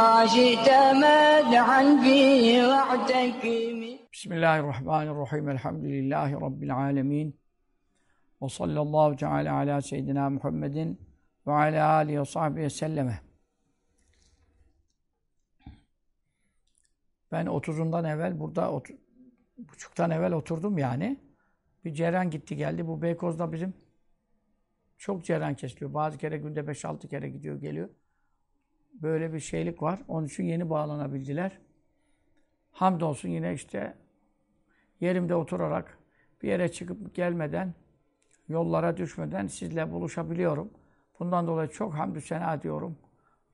بما شئت مدحا فيه واعتكم Bismillahirrahmanirrahim. Elhamdülillahi Rabbil alemin. Ve sallallahu teala ala seyyidina Muhammedin ve ala alihi ve sahbihi selleme. Ben 30'undan evvel burada, otu- buçuktan evvel oturdum yani. Bir ceren gitti geldi. Bu Beykoz'da bizim çok ceren kesiliyor. Bazı kere günde 5-6 kere gidiyor geliyor. Böyle bir şeylik var. Onun için yeni bağlanabildiler. Hamdolsun yine işte yerimde oturarak bir yere çıkıp gelmeden, yollara düşmeden sizle buluşabiliyorum. Bundan dolayı çok hamdü sena ediyorum.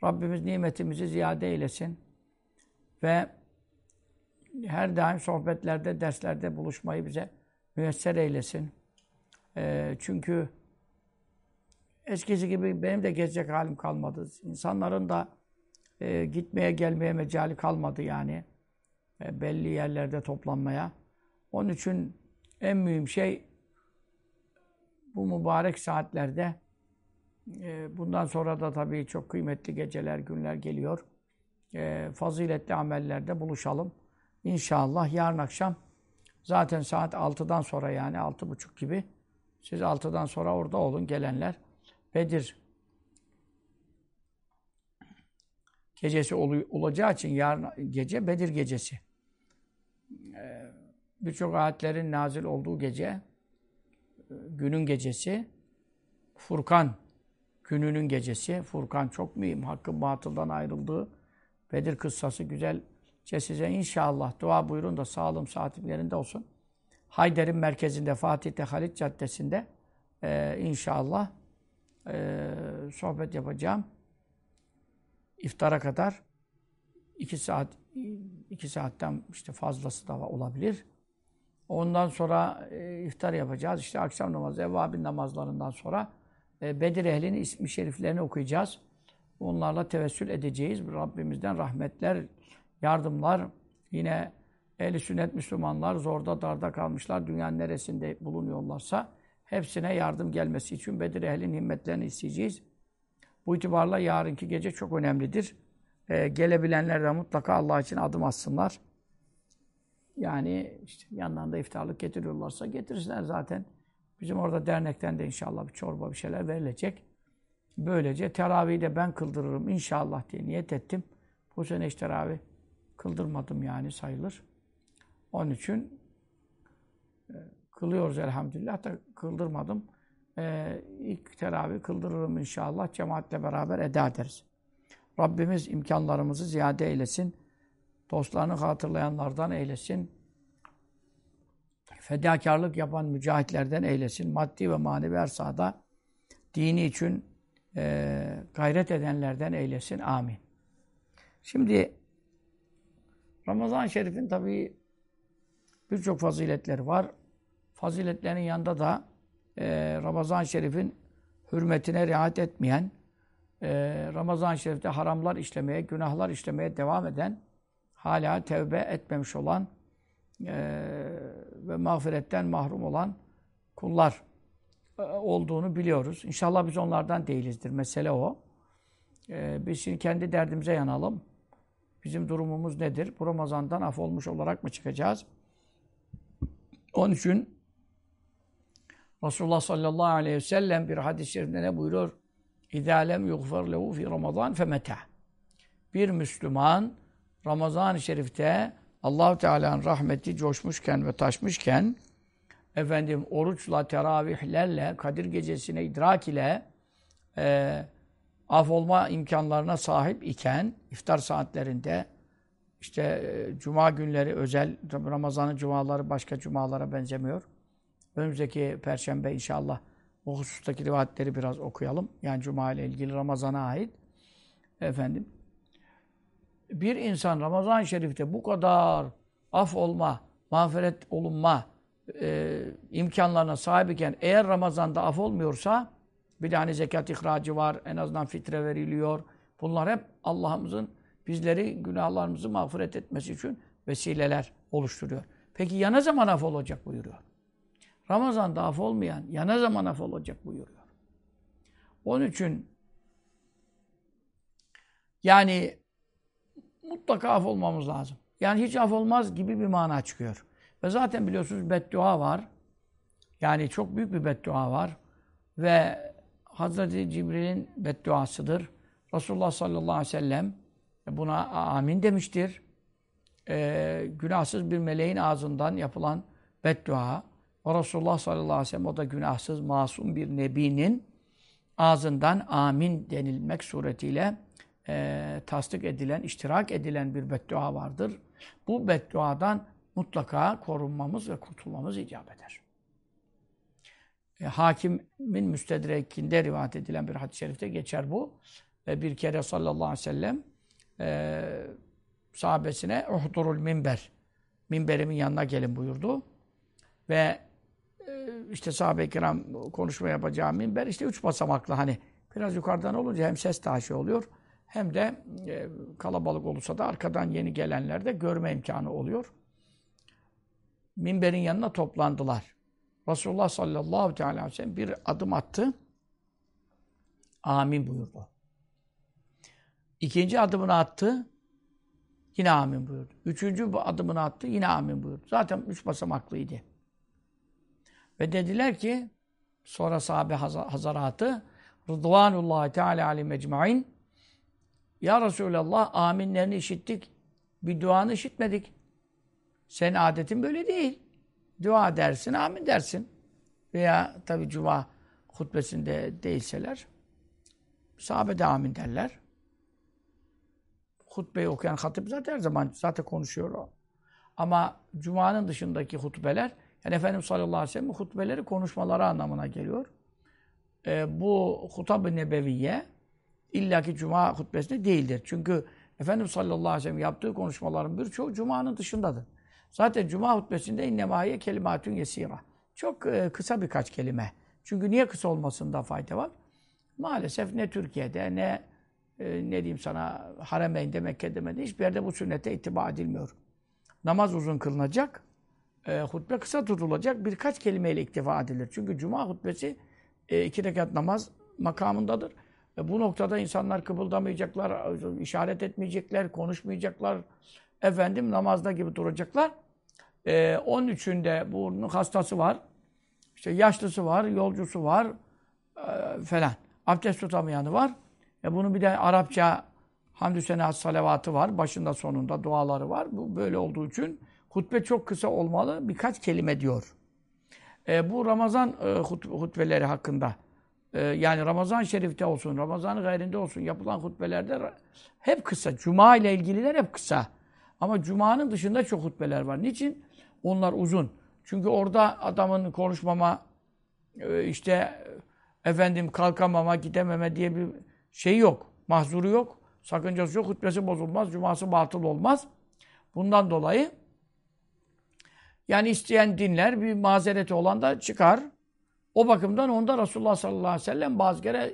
Rabbimiz nimetimizi ziyade eylesin. Ve her daim sohbetlerde, derslerde buluşmayı bize müyesser eylesin. Ee, çünkü eskisi gibi benim de gezecek halim kalmadı. İnsanların da e, gitmeye gelmeye mecali kalmadı yani. E, belli yerlerde toplanmaya. Onun için en mühim şey bu mübarek saatlerde e, bundan sonra da tabii çok kıymetli geceler, günler geliyor. E, faziletli amellerde buluşalım. İnşallah yarın akşam zaten saat 6'dan sonra yani 6.30 gibi siz 6'dan sonra orada olun gelenler. Bedir gecesi olu- olacağı için yarın gece Bedir gecesi. Ee, Birçok ayetlerin nazil olduğu gece, e, günün gecesi, Furkan gününün gecesi. Furkan çok mühim, hakkın batıldan ayrıldığı Bedir kıssası güzelce size inşallah dua buyurun da sağlığım saatim yerinde olsun. Hayder'in merkezinde, Fatih'te, Halit Caddesi'nde e, inşallah e, sohbet yapacağım. İftara kadar iki saat, iki saatten işte fazlası da olabilir. Ondan sonra e, iftar yapacağız. İşte akşam namazı, evvabin namazlarından sonra e, Bedir ehlinin ismi şeriflerini okuyacağız. Onlarla tevessül edeceğiz. Rabbimizden rahmetler, yardımlar, yine ehli sünnet Müslümanlar zorda darda kalmışlar. Dünyanın neresinde bulunuyorlarsa hepsine yardım gelmesi için Bedir ehlinin himmetlerini isteyeceğiz. Bu itibarla yarınki gece çok önemlidir. Ee, gelebilenler de mutlaka Allah için adım atsınlar. Yani işte yanlarında iftarlık getiriyorlarsa getirsinler zaten. Bizim orada dernekten de inşallah bir çorba bir şeyler verilecek. Böylece teravih'i de ben kıldırırım inşallah diye niyet ettim. Bu sene hiç teravih kıldırmadım yani sayılır. Onun için e, kılıyoruz elhamdülillah da kıldırmadım. Ee, ilk teravih kıldırırım inşallah. Cemaatle beraber eda ederiz. Rabbimiz imkanlarımızı ziyade eylesin. Dostlarını hatırlayanlardan eylesin. Fedakarlık yapan mücahitlerden eylesin. Maddi ve manevi her sahada dini için e, gayret edenlerden eylesin. Amin. Şimdi Ramazan-ı Şerif'in tabii birçok faziletleri var. Faziletlerin yanında da e, Ramazan-ı Şerif'in hürmetine riayet etmeyen, e, Ramazan-ı Şerif'te haramlar işlemeye, günahlar işlemeye devam eden, hala tevbe etmemiş olan e, ve mağfiretten mahrum olan kullar e, olduğunu biliyoruz. İnşallah biz onlardan değilizdir. Mesele o. E, biz şimdi kendi derdimize yanalım. Bizim durumumuz nedir? Bu Ramazan'dan af olmuş olarak mı çıkacağız? Onun için Resulullah sallallahu aleyhi ve sellem bir hadis-i şerifinde ne buyuruyor? اِذَا لَمْ يُغْفَرْ لَهُ فِي رَمَضَانِ فَمَتَى Bir Müslüman Ramazan-ı Şerif'te Allahu Teala'nın rahmeti coşmuşken ve taşmışken efendim oruçla, teravihlerle, Kadir gecesine idrak ile e, af olma imkanlarına sahip iken iftar saatlerinde işte e, cuma günleri özel tabii Ramazan'ın cumaları başka cumalara benzemiyor. Önümüzdeki perşembe inşallah o husustaki rivayetleri biraz okuyalım. Yani cuma ile ilgili Ramazan'a ait. Efendim bir insan Ramazan-ı Şerif'te bu kadar af olma, mağfiret olunma e, imkanlarına sahip iken eğer Ramazan'da af olmuyorsa bir de hani zekat ihracı var, en azından fitre veriliyor. Bunlar hep Allah'ımızın bizleri günahlarımızı mağfiret etmesi için vesileler oluşturuyor. Peki ya ne zaman af olacak buyuruyor. Ramazan'da af olmayan ya ne zaman af olacak buyuruyor. Onun için yani mutlaka af olmamız lazım. Yani hiç af olmaz gibi bir mana çıkıyor. Ve zaten biliyorsunuz beddua var. Yani çok büyük bir beddua var. Ve Hazreti Cibril'in bedduasıdır. Resulullah sallallahu aleyhi ve sellem buna amin demiştir. Ee, günahsız bir meleğin ağzından yapılan beddua. O Resulullah sallallahu aleyhi ve sellem o da günahsız, masum bir nebinin ağzından amin denilmek suretiyle e, tasdik edilen, iştirak edilen bir beddua vardır. Bu bedduadan mutlaka korunmamız ve kurtulmamız icap eder. E, hakimin müstedrekinde rivayet edilen bir hadis-i şerifte geçer bu. Ve bir kere sallallahu aleyhi ve sellem e, sahabesine uhdurul minber minberimin yanına gelin buyurdu. Ve işte sahabe-i kiram konuşma yapacağı minber işte üç basamaklı hani biraz yukarıdan olunca hem ses taşı oluyor hem de e, kalabalık olursa da arkadan yeni gelenler de görme imkanı oluyor. Minberin yanına toplandılar. Resulullah sallallahu aleyhi ve sellem bir adım attı. Amin buyurdu. İkinci adımını attı. Yine amin buyurdu. Üçüncü adımını attı. Yine amin buyurdu. Zaten üç basamaklıydı. Ve dediler ki sonra sahabe hazaratı Rıdvanullahi Teala aleyhi mecmain Ya Resulallah aminlerini işittik. Bir duanı işitmedik. Senin adetin böyle değil. Dua dersin, amin dersin. Veya tabi cuma hutbesinde değilseler sahabe de amin derler. Hutbeyi okuyan hatip zaten her zaman zaten konuşuyor o. Ama cumanın dışındaki hutbeler yani Efendimiz sallallahu aleyhi ve sellem hutbeleri konuşmaları anlamına geliyor. Ee, bu hutab-ı nebeviye illaki cuma hutbesinde değildir. Çünkü Efendimiz sallallahu aleyhi ve sellem yaptığı konuşmaların birçoğu cumanın dışındadır. Zaten cuma hutbesinde innemahiye kelimatun yesira. Çok e, kısa birkaç kelime. Çünkü niye kısa olmasında fayda var? Maalesef ne Türkiye'de ne e, ne diyeyim sana Haremeyn'de, Mekke'de, hiçbir yerde bu sünnete ittiba edilmiyor. Namaz uzun kılınacak, e, hutbe kısa tutulacak, birkaç kelimeyle iktifa edilir. Çünkü cuma hutbesi e, iki rekat namaz makamındadır. E, bu noktada insanlar kıpıldamayacaklar, işaret etmeyecekler, konuşmayacaklar. Efendim namazda gibi duracaklar. E, onun içinde bunun hastası var, işte yaşlısı var, yolcusu var e, falan. Abdest tutamayanı var. E bunun bir de Arapça hamdü sena salavatı var. Başında sonunda duaları var. Bu böyle olduğu için hutbe çok kısa olmalı. Birkaç kelime diyor. E, bu Ramazan e, hut hutbeleri hakkında e, yani Ramazan şerifte olsun, Ramazan gayrinde olsun yapılan hutbelerde hep kısa. Cuma ile ilgililer hep kısa. Ama Cuma'nın dışında çok hutbeler var. Niçin? Onlar uzun. Çünkü orada adamın konuşmama, e, işte efendim kalkamama, gidememe diye bir şey yok. Mahzuru yok. Sakıncası yok. Hutbesi bozulmaz. Cuması batıl olmaz. Bundan dolayı yani isteyen dinler, bir mazereti olan da çıkar. O bakımdan onda Resulullah sallallahu aleyhi ve sellem bazı kere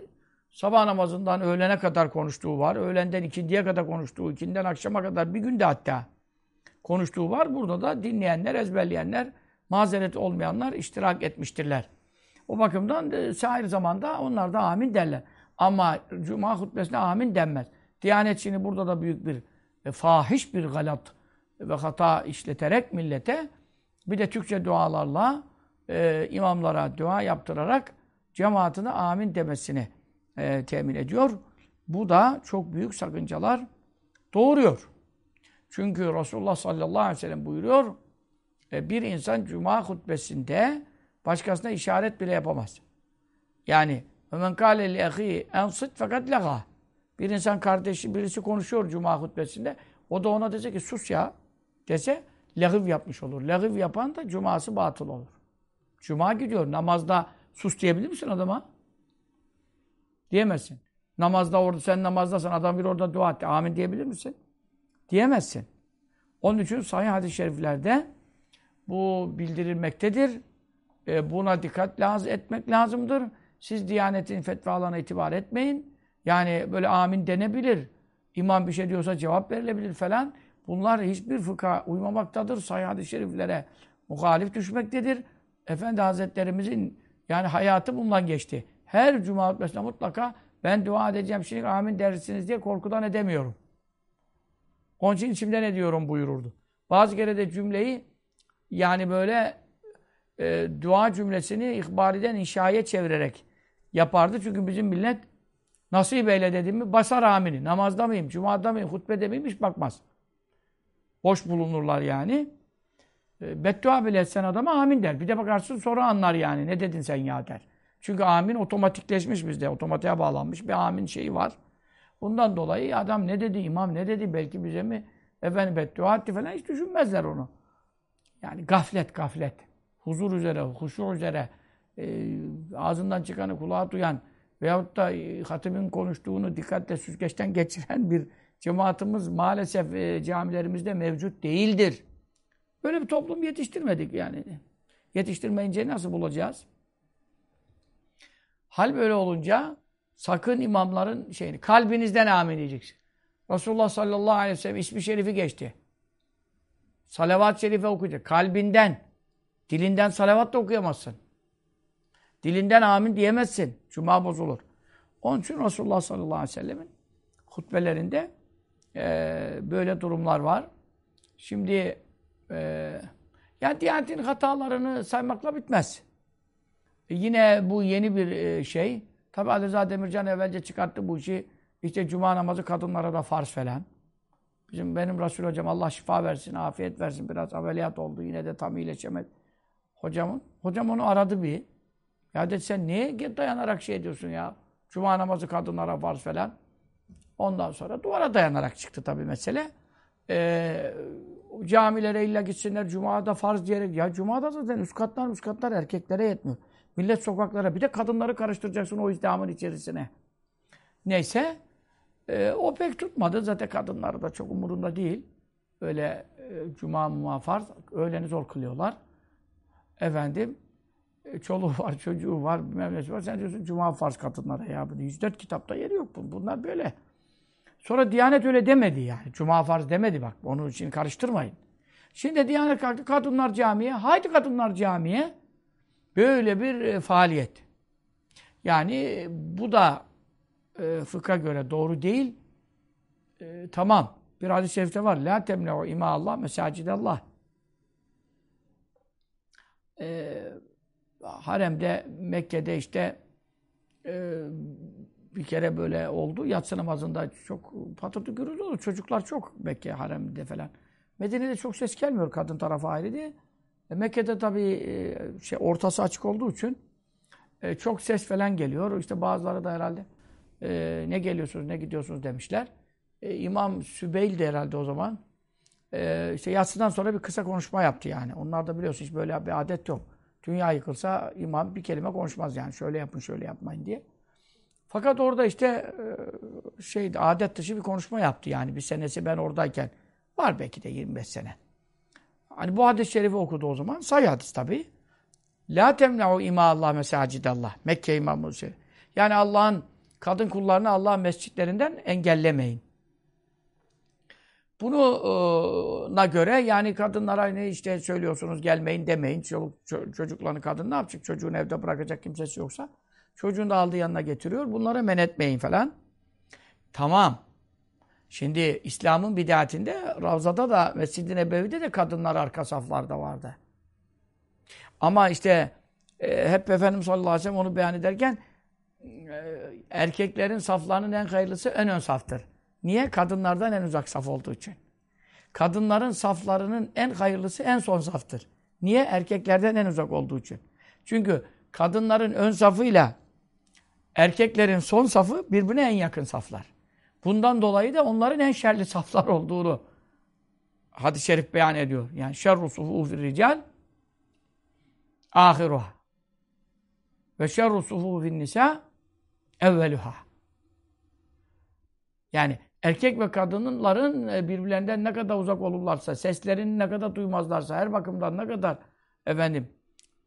sabah namazından öğlene kadar konuştuğu var. Öğlenden ikindiye kadar konuştuğu, ikinden akşama kadar bir günde hatta konuştuğu var. Burada da dinleyenler, ezberleyenler, mazeret olmayanlar iştirak etmiştirler. O bakımdan e, sahir zamanda onlar da amin derler. Ama Cuma hutbesine amin denmez. Diyanet burada da büyük bir e, fahiş bir galat ve hata işleterek millete bir de Türkçe dualarla e, imamlara dua yaptırarak cemaatine amin demesini e, temin ediyor. Bu da çok büyük sakıncalar doğuruyor. Çünkü Resulullah sallallahu aleyhi ve sellem buyuruyor, e, bir insan cuma hutbesinde başkasına işaret bile yapamaz. Yani kâle li ahî ensit fakat lega. Bir insan kardeşi birisi konuşuyor cuma hutbesinde. O da ona dese ki sus ya dese legiv yapmış olur. Legiv yapan da cuması batıl olur. Cuma gidiyor. Namazda sus diyebilir misin adama? Diyemezsin. Namazda orada sen namazdasın adam bir orada dua etti. Amin diyebilir misin? Diyemezsin. Onun için sahih hadis-i şeriflerde bu bildirilmektedir. E, buna dikkat lazım etmek lazımdır. Siz Diyanet'in fetvalarına itibar etmeyin. Yani böyle amin denebilir. İmam bir şey diyorsa cevap verilebilir falan. Bunlar hiçbir fıkha uymamaktadır. Sahih hadis-i şeriflere muhalif düşmektedir. Efendi Hazretlerimizin yani hayatı bundan geçti. Her cuma hutbesinde mutlaka ben dua edeceğim şimdi amin dersiniz diye korkudan edemiyorum. Onun için içimden ediyorum buyururdu. Bazı kere de cümleyi yani böyle e, dua cümlesini ihbariden inşaya çevirerek yapardı. Çünkü bizim millet nasip eyle dediğimi basar amini. Namazda mıyım, cumada mıyım, hutbede miyim bakmaz. Boş bulunurlar yani. E, beddua bile etsen adama amin der. Bir de bakarsın sonra anlar yani. Ne dedin sen ya der. Çünkü amin otomatikleşmiş bizde. Otomatiğe bağlanmış bir amin şeyi var. Bundan dolayı adam ne dedi, imam ne dedi, belki bize mi efendim beddua etti falan hiç düşünmezler onu. Yani gaflet, gaflet. Huzur üzere, huşu üzere, e, ağzından çıkanı kulağa duyan veyahut da e, hatibin konuştuğunu dikkatle süzgeçten geçiren bir cemaatimiz maalesef e, camilerimizde mevcut değildir. Böyle bir toplum yetiştirmedik yani. Yetiştirmeyince nasıl bulacağız? Hal böyle olunca sakın imamların şeyini kalbinizden amin diyeceksin. Resulullah sallallahu aleyhi ve sellem ismi şerifi geçti. Salavat-ı şerife okuyacak. Kalbinden. Dilinden salavat da okuyamazsın. Dilinden amin diyemezsin. Cuma bozulur. Onun için Resulullah sallallahu aleyhi ve sellemin hutbelerinde e, böyle durumlar var. Şimdi e, yani Diyanet'in hatalarını saymakla bitmez. E, yine bu yeni bir e, şey. Tabi Ali Rıza Demircan evvelce çıkarttı bu işi. İşte cuma namazı kadınlara da farz falan. Bizim benim Resul hocam Allah şifa versin, afiyet versin. Biraz ameliyat oldu. Yine de tam iyileşemedi. Hocamın. Hocam onu aradı bir. Ya dedi sen niye dayanarak şey ediyorsun ya? Cuma namazı kadınlara farz falan. Ondan sonra duvara dayanarak çıktı tabii mesele. Ee, camilere illa gitsinler, Cuma'da farz diyerek. Ya Cuma'da zaten üst katlar üst katlar erkeklere yetmiyor. Millet sokaklara. Bir de kadınları karıştıracaksın o izdamın içerisine. Neyse. E, o pek tutmadı. Zaten kadınları da çok umurunda değil. Öyle e, cuma muma farz. Öğleni zor kılıyorlar. Efendim. E, çoluğu var, çocuğu var, bilmem var. Sen diyorsun cuma farz kadınlara ya. 104 kitapta yeri yok. Bunlar böyle. Sonra Diyanet öyle demedi yani. Cuma farz demedi bak. Onun için karıştırmayın. Şimdi Diyanet kalktı. Kadınlar camiye. Haydi kadınlar camiye. Böyle bir e, faaliyet. Yani bu da e, fıkha göre doğru değil. E, tamam. Bir hadis-i şerifte var. La temne'u ima Allah mesacidallah. E, haremde, Mekke'de işte e, bir kere böyle oldu. Yatsı namazında çok patırtı gürültü oldu. Çocuklar çok Mekke haremde falan. Medine'de çok ses gelmiyor kadın tarafı ayrı diye. E, Mekke'de tabii e, şey ortası açık olduğu için e, çok ses falan geliyor. İşte bazıları da herhalde e, ne geliyorsunuz, ne gidiyorsunuz demişler. E, İmam Sübeyl de herhalde o zaman. E, işte yatsıdan sonra bir kısa konuşma yaptı yani. Onlar da biliyorsun hiç böyle bir adet yok. Dünya yıkılsa imam bir kelime konuşmaz yani. Şöyle yapın, şöyle yapmayın diye. Fakat orada işte e, şey adet dışı bir konuşma yaptı yani. Bir senesi ben oradayken. Var belki de 25 sene. Hani bu hadis-i şerifi okudu o zaman. Say hadis tabi. La temne'u ima Allah mesacidallah. Mekke imamı şey. Yani Allah'ın kadın kullarını Allah'ın mescitlerinden engellemeyin. Buna göre yani kadınlara ne işte söylüyorsunuz gelmeyin demeyin. Çoluk, çocuklarını kadın ne yapacak? Çocuğunu evde bırakacak kimsesi yoksa. Çocuğunu da aldığı yanına getiriyor. Bunlara men etmeyin falan. Tamam. Şimdi İslam'ın bidatinde Ravza'da da Mescid-i Nebevi'de de kadınlar arka saflarda vardı. Ama işte e, hep Efendimiz sallallahu aleyhi ve sellem onu beyan ederken e, erkeklerin saflarının en hayırlısı en ön saftır. Niye? Kadınlardan en uzak saf olduğu için. Kadınların saflarının en hayırlısı en son saftır. Niye? Erkeklerden en uzak olduğu için. Çünkü kadınların ön safıyla erkeklerin son safı birbirine en yakın saflar. Bundan dolayı da onların en şerli saflar olduğunu hadis-i şerif beyan ediyor. Yani şerru sufufir rical ahiruha ve şerru sufufin nisa evveluha. Yani erkek ve kadınların e, birbirlerinden ne kadar uzak olurlarsa, seslerini ne kadar duymazlarsa, her bakımdan ne kadar efendim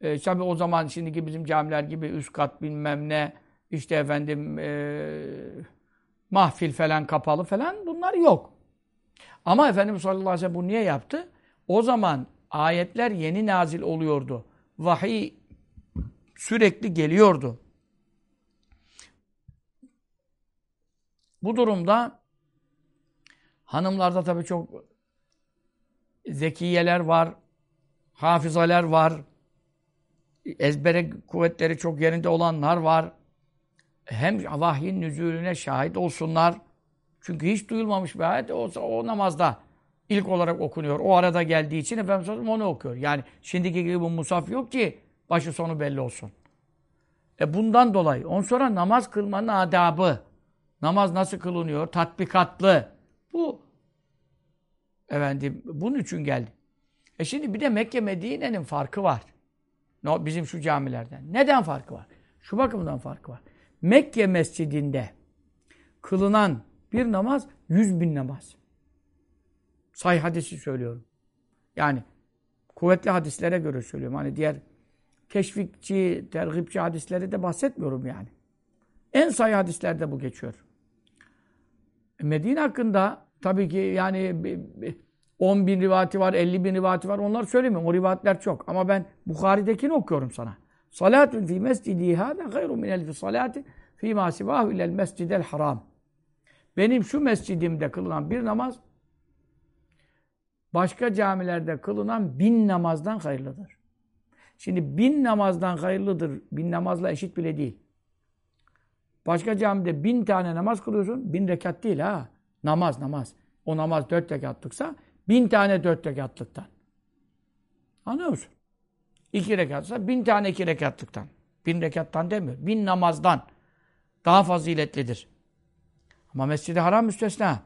e, tabi o zaman şimdiki bizim camiler gibi üst kat bilmem ne işte efendim e, mahfil falan kapalı falan bunlar yok. Ama Efendimiz sallallahu aleyhi ve sellem bu niye yaptı? O zaman ayetler yeni nazil oluyordu. Vahiy sürekli geliyordu. Bu durumda hanımlarda tabii çok zekiyeler var, hafizalar var, ezbere kuvvetleri çok yerinde olanlar var. Hem vahyin nüzulüne şahit olsunlar. Çünkü hiç duyulmamış bir ayet olsa o namazda ilk olarak okunuyor. O arada geldiği için Efendimiz onu okuyor. Yani şimdiki gibi bu musaf yok ki başı sonu belli olsun. E bundan dolayı. On sonra namaz kılmanın adabı. Namaz nasıl kılınıyor? Tatbikatlı. Bu efendim bunun için geldi. E şimdi bir de Mekke Medine'nin farkı var. Bizim şu camilerden. Neden farkı var? Şu bakımdan farkı var. Mekke mescidinde kılınan bir namaz yüz bin namaz. Say hadisi söylüyorum. Yani kuvvetli hadislere göre söylüyorum. Hani diğer teşvikçi, tergipçi hadisleri de bahsetmiyorum yani. En sayı hadislerde bu geçiyor. Medine hakkında tabii ki yani 10 bin rivati var, 50 bin rivati var. Onları söylemiyorum. O rivayetler çok. Ama ben Bukhari'dekini okuyorum sana. Salatun fi mescidi hâde gayru min elfi salati fi mâ sivâhu ilel mescidel haram. Benim şu mescidimde kılınan bir namaz başka camilerde kılınan bin namazdan hayırlıdır. Şimdi bin namazdan hayırlıdır. Bin namazla eşit bile değil. Başka camide bin tane namaz kılıyorsun. Bin rekat değil ha. Namaz namaz. O namaz dört rekatlıksa bin tane dört rekatlıktan. Anlıyor musun? İki rekatsa bin tane iki rekatlıktan. Bin rekattan demiyor. Bin namazdan daha faziletlidir. Ama Mescid-i Haram müstesna.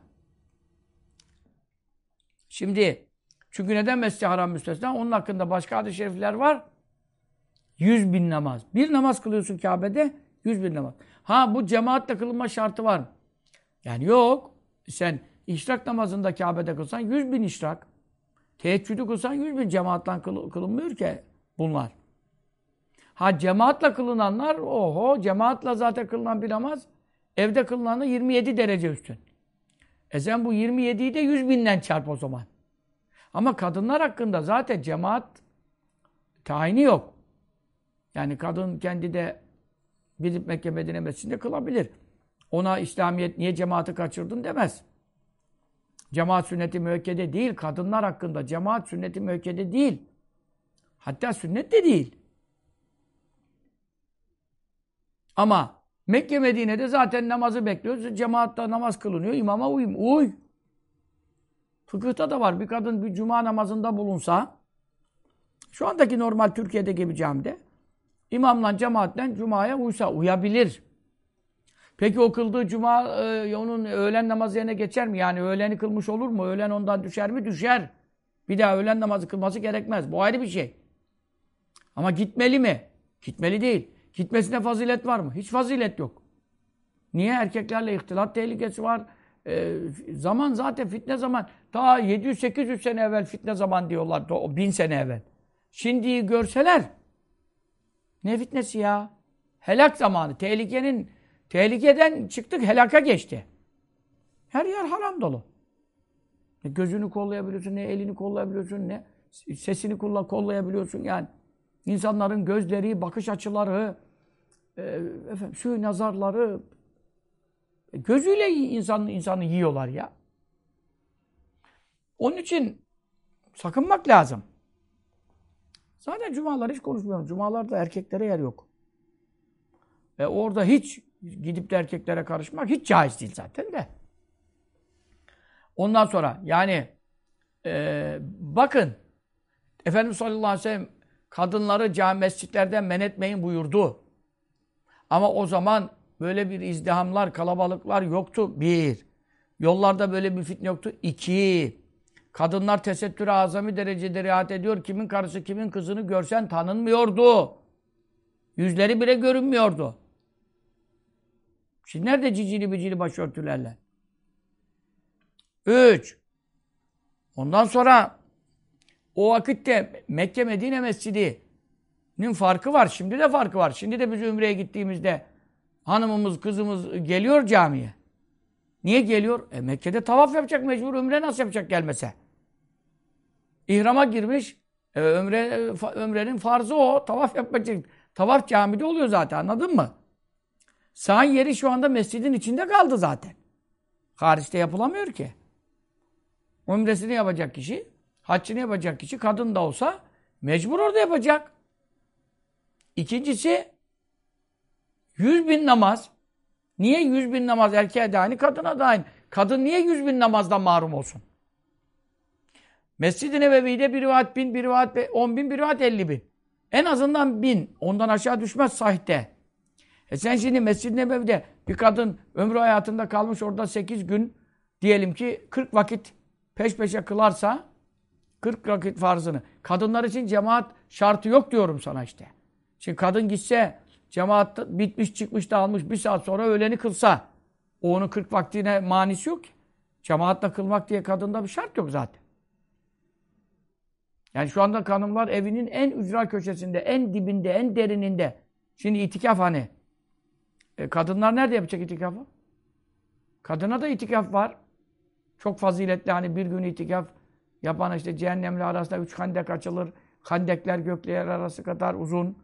Şimdi çünkü neden Mescid-i Haram müstesna? Onun hakkında başka hadis-i şerifler var. Yüz bin namaz. Bir namaz kılıyorsun Kabe'de, yüz bin namaz. Ha bu cemaatle kılınma şartı var mı? Yani yok. Sen işrak namazında Kabe'de kılsan yüz bin işrak. Teheccüdü kılsan yüz bin cemaatle kıl, kılınmıyor ki bunlar. Ha cemaatle kılınanlar, oho cemaatle zaten kılınan bir namaz evde kılınanı 27 derece üstün. E sen bu 27'yi de 100 binden çarp o zaman. Ama kadınlar hakkında zaten cemaat tayini yok. Yani kadın kendi de gidip Mekke Medine Mescidinde kılabilir. Ona İslamiyet niye cemaati kaçırdın demez. Cemaat sünneti müekkede değil. Kadınlar hakkında cemaat sünneti müekkede değil. Hatta sünnet de değil. Ama Mekke Medine'de zaten namazı bekliyoruz. Cemaatta namaz kılınıyor. İmama uyum. Uy. Fıkıhta da var. Bir kadın bir cuma namazında bulunsa şu andaki normal Türkiye'de gibi camide imamla cemaatle cumaya uysa uyabilir. Peki o kıldığı cuma e, onun öğlen namazı yerine geçer mi? Yani öğleni kılmış olur mu? Öğlen ondan düşer mi? Düşer. Bir daha öğlen namazı kılması gerekmez. Bu ayrı bir şey. Ama gitmeli mi? Gitmeli değil. Gitmesine fazilet var mı? Hiç fazilet yok. Niye? Erkeklerle ihtilat tehlikesi var. Ee, zaman zaten fitne zaman. Daha 700-800 sene evvel fitne zaman diyorlar. O bin sene evvel. Şimdi görseler ne fitnesi ya? Helak zamanı. Tehlikenin tehlikeden çıktık helaka geçti. Her yer haram dolu. Ne gözünü kollayabiliyorsun, ne elini kollayabiliyorsun, ne sesini kollayabiliyorsun yani. İnsanların gözleri, bakış açıları, e, efendim, şu nazarları e, gözüyle insanı, insanı yiyorlar ya. Onun için sakınmak lazım. Zaten cumalar hiç konuşmuyorum. Cumalarda erkeklere yer yok. E orada hiç gidip de erkeklere karışmak hiç caiz değil zaten de. Ondan sonra yani e, bakın Efendimiz sallallahu aleyhi ve sellem kadınları cami mescitlerden men etmeyin buyurdu. Ama o zaman böyle bir izdihamlar, kalabalıklar yoktu. Bir. Yollarda böyle bir fitne yoktu. İki. Kadınlar tesettüre azami derecede riayet ediyor. Kimin karısı, kimin kızını görsen tanınmıyordu. Yüzleri bile görünmüyordu. Şimdi nerede cicili bicili başörtülerle? Üç. Ondan sonra o vakitte Mekke Medine Mescidi'nin farkı var. Şimdi de farkı var. Şimdi de biz Ümre'ye gittiğimizde hanımımız, kızımız geliyor camiye. Niye geliyor? E Mekke'de tavaf yapacak mecbur. Ömre nasıl yapacak gelmese? İhrama girmiş. E, ömre, ömrenin farzı o. Tavaf yapacak. Tavaf camide oluyor zaten anladın mı? Sağın yeri şu anda mescidin içinde kaldı zaten. Hariçte yapılamıyor ki. Umresini yapacak kişi, haccını yapacak kişi, kadın da olsa mecbur orada yapacak. İkincisi, yüz bin namaz. Niye yüz bin namaz erkeğe de aynı, kadına da aynı? Kadın niye yüz bin namazdan mahrum olsun? Mescid-i Nebevi'de bir rivayet bin, bir rivayet on bin, bir rivayet elli bin. En azından bin. Ondan aşağı düşmez sahte. E sen şimdi Mescid-i Nebevi'de bir kadın ömrü hayatında kalmış orada sekiz gün diyelim ki kırk vakit peş peşe kılarsa 40 vakit farzını. Kadınlar için cemaat şartı yok diyorum sana işte. Şimdi kadın gitse cemaat bitmiş çıkmış da almış bir saat sonra öğleni kılsa o onun 40 vaktine manisi yok ki. Cemaatle kılmak diye kadında bir şart yok zaten. Yani şu anda kanımlar evinin en ücra köşesinde, en dibinde, en derininde. Şimdi itikaf hani. E, kadınlar nerede yapacak itikafı? Kadına da itikaf var. Çok faziletli hani bir gün itikaf yapan işte cehennemle arasında üç handek açılır. Handekler gökle arası kadar uzun.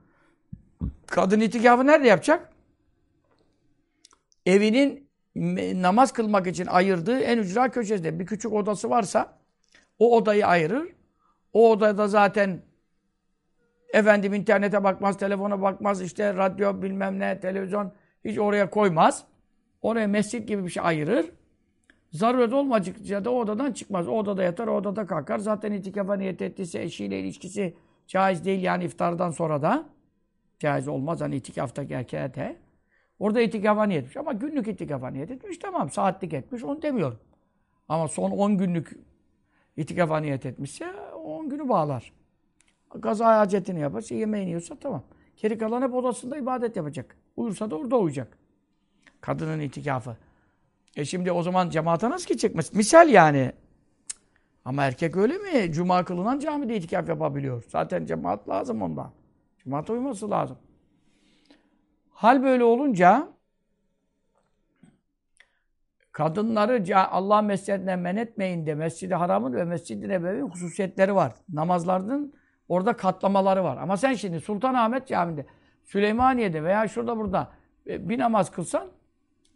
Kadın itikafı nerede yapacak? Evinin namaz kılmak için ayırdığı en ücra köşesinde bir küçük odası varsa o odayı ayırır. O odada zaten efendim internete bakmaz, telefona bakmaz, işte radyo bilmem ne, televizyon hiç oraya koymaz. Oraya mescit gibi bir şey ayırır. Zaruret olmadıkça da o odadan çıkmaz. O odada yatar, o odada kalkar. Zaten itikafa niyet ettiyse eşiyle ilişkisi caiz değil yani iftardan sonra da. Caiz olmaz hani itikafta erkeğe Orada itikafa niyet etmiş. Ama günlük itikafa niyet etmiş. Tamam saatlik etmiş onu demiyorum. Ama son 10 günlük itikafa niyet etmişse 10 günü bağlar. Gaza hacetini yaparsa, yemeğini yiyorsa tamam. Geri kalan hep odasında ibadet yapacak. Uyursa da orada uyuyacak. Kadının itikafı. E şimdi o zaman cemaate nasıl gidecek? Misal yani. Ama erkek öyle mi? Cuma kılınan camide itikaf yapabiliyor. Zaten cemaat lazım ondan. Cemaat uyması lazım. Hal böyle olunca kadınları Allah mescidine men etmeyin de Mescid-i Haram'ın ve Mescid-i Nebevi'nin hususiyetleri var. Namazlarının orada katlamaları var. Ama sen şimdi Sultanahmet Camii'nde, Süleymaniye'de veya şurada burada e, bir namaz kılsan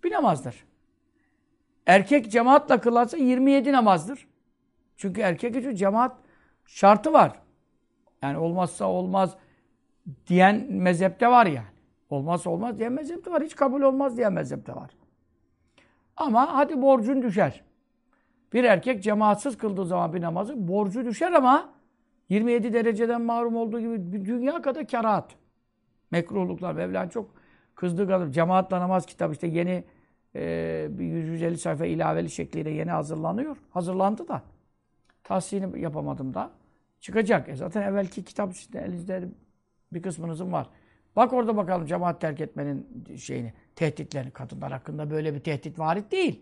bir namazdır. Erkek cemaatle kılarsa 27 namazdır. Çünkü erkek için cemaat şartı var. Yani olmazsa olmaz diyen mezhepte var yani. Olmazsa olmaz diyen mezhepte var. Hiç kabul olmaz diyen mezhepte var. Ama hadi borcun düşer. Bir erkek cemaatsız kıldığı zaman bir namazı borcu düşer ama 27 dereceden mahrum olduğu gibi dünya kadar kerahat. Mekruhluklar. Mevla'nın çok kızdığı kadar. Cemaatle namaz kitabı işte yeni e, bir 150 sayfa ilaveli şekliyle yeni hazırlanıyor. Hazırlandı da. Tahsini yapamadım da. Çıkacak. E zaten evvelki kitap işte elinizde bir kısmınızın var. Bak orada bakalım cemaat terk etmenin şeyini, tehditlerini. Kadınlar hakkında böyle bir tehdit varit değil.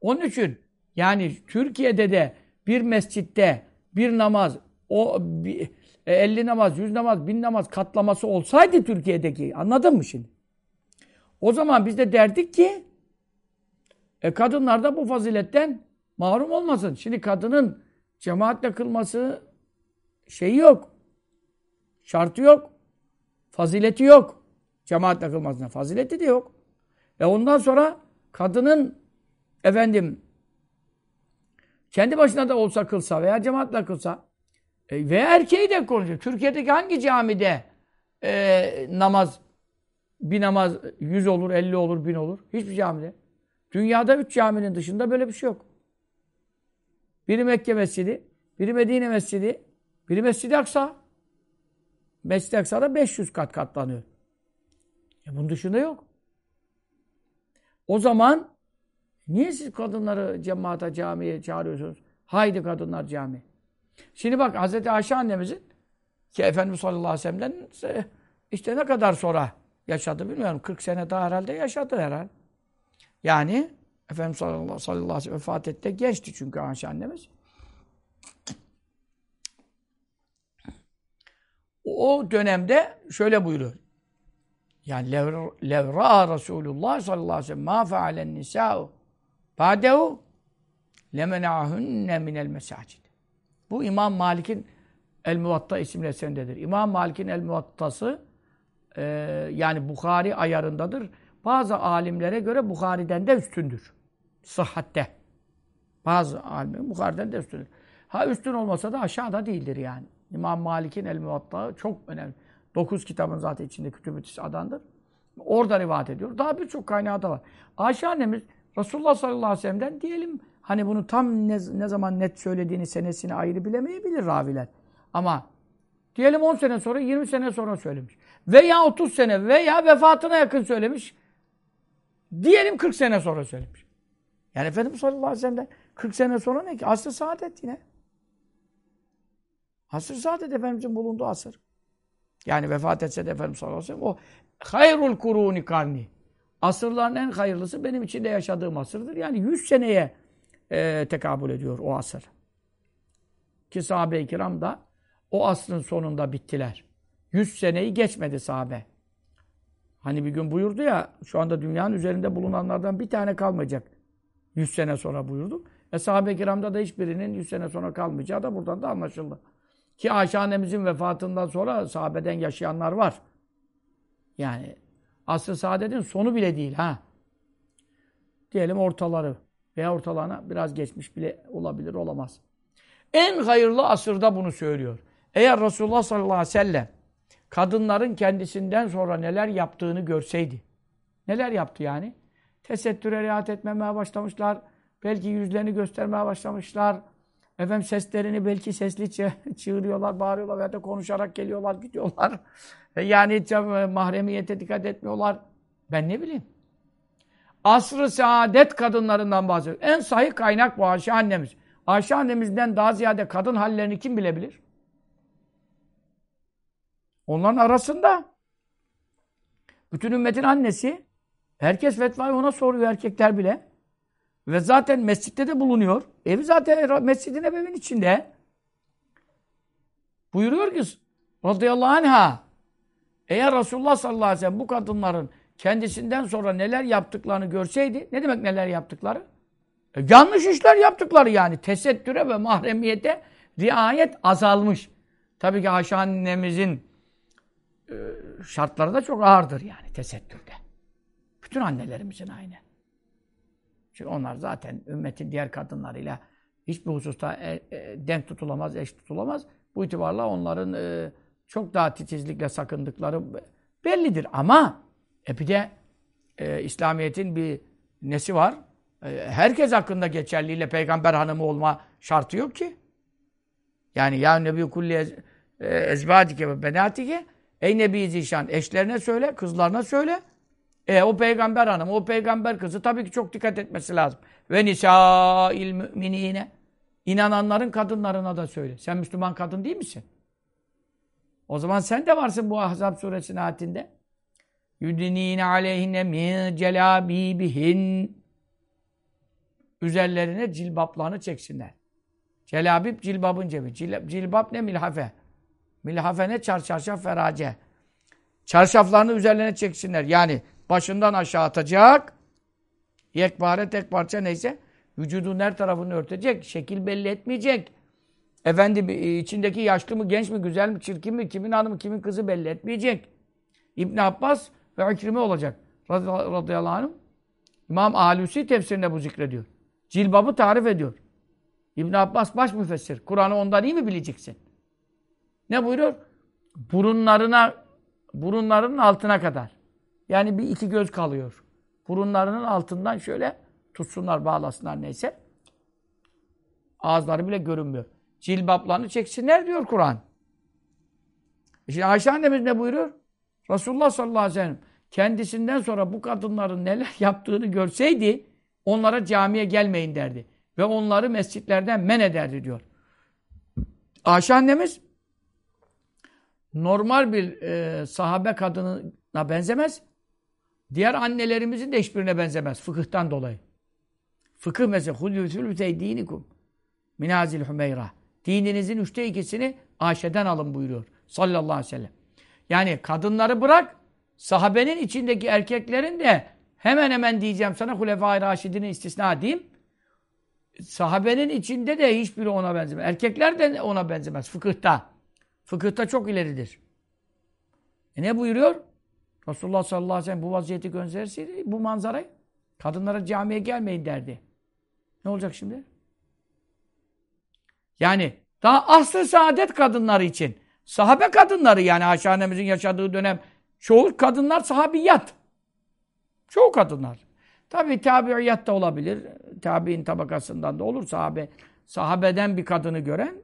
Onun için yani Türkiye'de de bir mescitte bir namaz, o bir, 50 e, namaz, 100 namaz, 1000 namaz katlaması olsaydı Türkiye'deki anladın mı şimdi? O zaman biz de derdik ki e, kadınlar da bu faziletten mahrum olmasın. Şimdi kadının cemaatle kılması şeyi yok. Şartı yok. Fazileti yok. Cemaatle kılmasına fazileti de yok. E ondan sonra kadının efendim kendi başına da olsa kılsa veya cemaatle kılsa e, veya erkeği de konuşuyor. Türkiye'deki hangi camide e, namaz bir namaz 100 olur, 50 olur, 1000 olur. Hiçbir camide. Dünyada üç caminin dışında böyle bir şey yok. Biri Mekke Mescidi, biri Medine Mescidi, biri Mescid-i Aksa. Mescid-i Aksa'da 500 kat katlanıyor. E bunun dışında yok. O zaman niye siz kadınları cemaate, camiye çağırıyorsunuz? Haydi kadınlar cami. Şimdi bak Hz. Ayşe annemizin ki Efendimiz sallallahu aleyhi ve sellem'den işte ne kadar sonra yaşadı bilmiyorum. 40 sene daha herhalde yaşadı herhalde. Yani Efendimiz sallallahu, aleyhi ve sellem vefat etti. Gençti çünkü Ayşe annemiz. O dönemde şöyle buyuruyor. Yani levra Resulullah sallallahu aleyhi ve sellem ma fealen nisa'u ba'dehu lemena'hunne minel mesacid. Bu İmam Malik'in El Muvatta isimli eserindedir. İmam Malik'in El Muvatta'sı e, yani Bukhari ayarındadır. Bazı alimlere göre Bukhari'den de üstündür. Sıhhatte. Bazı alimler Bukhari'den de üstündür. Ha üstün olmasa da aşağıda değildir yani. İmam Malik'in El Muvatta çok önemli. Dokuz kitabın zaten içinde kütüb-i adandır. Orada rivayet ediyor. Daha birçok kaynağı da var. Ayşe annemiz Resulullah sallallahu aleyhi ve sellem'den diyelim hani bunu tam ne, ne zaman net söylediğini senesini ayrı bilemeyebilir raviler. Ama diyelim 10 sene sonra 20 sene sonra söylemiş. Veya 30 sene veya vefatına yakın söylemiş. Diyelim 40 sene sonra söylemiş. Yani Efendimiz sallallahu aleyhi ve sellem'den 40 sene sonra ne ki? Asr-ı saadet yine. Asr-ı saadet Efendimiz'in bulunduğu asır. Yani vefat etse de Efendimiz sallallahu aleyhi ve sellem o hayrul kuruni karni. Asırların en hayırlısı benim içinde yaşadığım asırdır. Yani 100 seneye e, tekabül ediyor o asır. Ki sahabe-i kiram da o asrın sonunda bittiler. 100 seneyi geçmedi sahabe. Hani bir gün buyurdu ya, şu anda dünyanın üzerinde bulunanlardan bir tane kalmayacak. 100 sene sonra buyurdu. E sahabe-i kiramda da hiçbirinin 100 sene sonra kalmayacağı da buradan da anlaşıldı. Ki Ayşe annemizin vefatından sonra sahabeden yaşayanlar var. Yani asr-ı saadetin sonu bile değil ha. Diyelim ortaları veya ortalarına biraz geçmiş bile olabilir, olamaz. En hayırlı asırda bunu söylüyor. Eğer Resulullah sallallahu aleyhi ve sellem kadınların kendisinden sonra neler yaptığını görseydi. Neler yaptı yani? Tesettüre riayet etmemeye başlamışlar. Belki yüzlerini göstermeye başlamışlar. Efendim seslerini belki sesli çığırıyorlar, bağırıyorlar veya da konuşarak geliyorlar, gidiyorlar. E, yani hiç mahremiyete dikkat etmiyorlar. Ben ne bileyim. Asr-ı saadet kadınlarından bahsediyor. En sahih kaynak bu Ayşe annemiz. Ayşe annemizden daha ziyade kadın hallerini kim bilebilir? Onların arasında. Bütün ümmetin annesi. Herkes fetvayı ona soruyor erkekler bile. Ve zaten mescitte de bulunuyor. Evi zaten mescidin evin içinde. Buyuruyor ki radıyallahu anha eğer Resulullah sallallahu aleyhi ve sellem bu kadınların kendisinden sonra neler yaptıklarını görseydi, ne demek neler yaptıkları? E, yanlış işler yaptıkları yani. Tesettüre ve mahremiyete riayet azalmış. Tabii ki Ayşe annemizin şartları da çok ağırdır yani tesettürde. Bütün annelerimizin aynı. Çünkü onlar zaten ümmetin diğer kadınlarıyla hiçbir hususta e, e, denk tutulamaz, eş tutulamaz. Bu itibarla onların e, çok daha titizlikle sakındıkları bellidir. Ama e bir de e, İslamiyet'in bir nesi var? E, herkes hakkında geçerliyle peygamber hanımı olma şartı yok ki. Yani ya nebi kulli e, ezvadike ve benatike ey nebi zişan eşlerine söyle, kızlarına söyle. E o peygamber hanım, o peygamber kızı tabii ki çok dikkat etmesi lazım. Ve nisa'il müminine. İnananların kadınlarına da söyle. Sen Müslüman kadın değil misin? O zaman sen de varsın bu Ahzab suresinin ayetinde. Yudinine aleyhine min celabibihin. Üzerlerine cilbaplarını çeksinler. Celabib cilbabın cebi. Cilbab ne milhafe? Milhafe ne? Çarşaf ferace. Çarşaflarını üzerlerine çeksinler. Yani başından aşağı atacak. Yekpare tek parça neyse. Vücudun her tarafını örtecek. Şekil belli etmeyecek. Efendim içindeki yaşlı mı, genç mi, güzel mi, çirkin mi, kimin hanımı, kimin kızı belli etmeyecek. İbn Abbas ve Ükrime olacak. Radıyallahu anh. İmam Alusi tefsirinde bu zikrediyor. Cilbabı tarif ediyor. İbn Abbas baş müfessir. Kur'an'ı ondan iyi mi bileceksin? Ne buyuruyor? Burunlarına burunlarının altına kadar. Yani bir iki göz kalıyor. Burunlarının altından şöyle tutsunlar, bağlasınlar neyse. Ağızları bile görünmüyor. Cilbaplarını çeksinler diyor Kur'an. E şimdi Ayşe annemiz ne buyuruyor? Resulullah sallallahu aleyhi ve sellem kendisinden sonra bu kadınların neler yaptığını görseydi onlara camiye gelmeyin derdi. Ve onları mescitlerden men ederdi diyor. Ayşe annemiz normal bir e, sahabe kadınına benzemez. Diğer annelerimizin de hiçbirine benzemez fıkıhtan dolayı. Fıkıh mesela hulü sülüsey dinikum minazil hümeyra. Dininizin üçte ikisini Ayşe'den alın buyuruyor. Sallallahu aleyhi ve sellem. Yani kadınları bırak, sahabenin içindeki erkeklerin de hemen hemen diyeceğim sana Hulefai Raşidin'i istisna diyeyim. Sahabenin içinde de hiçbiri ona benzemez. Erkekler de ona benzemez fıkıhta. Fıkıhta çok ileridir. E ne buyuruyor? Resulullah sallallahu aleyhi ve sellem bu vaziyeti gönderseydi bu manzarayı kadınlara camiye gelmeyin derdi. Ne olacak şimdi? Yani daha asr saadet kadınları için. Sahabe kadınları yani Ayşe yaşadığı dönem çoğu kadınlar sahabiyat. Çoğu kadınlar. Tabi tabiiyat da olabilir. Tabi'in tabakasından da olur. Sahabe, sahabeden bir kadını gören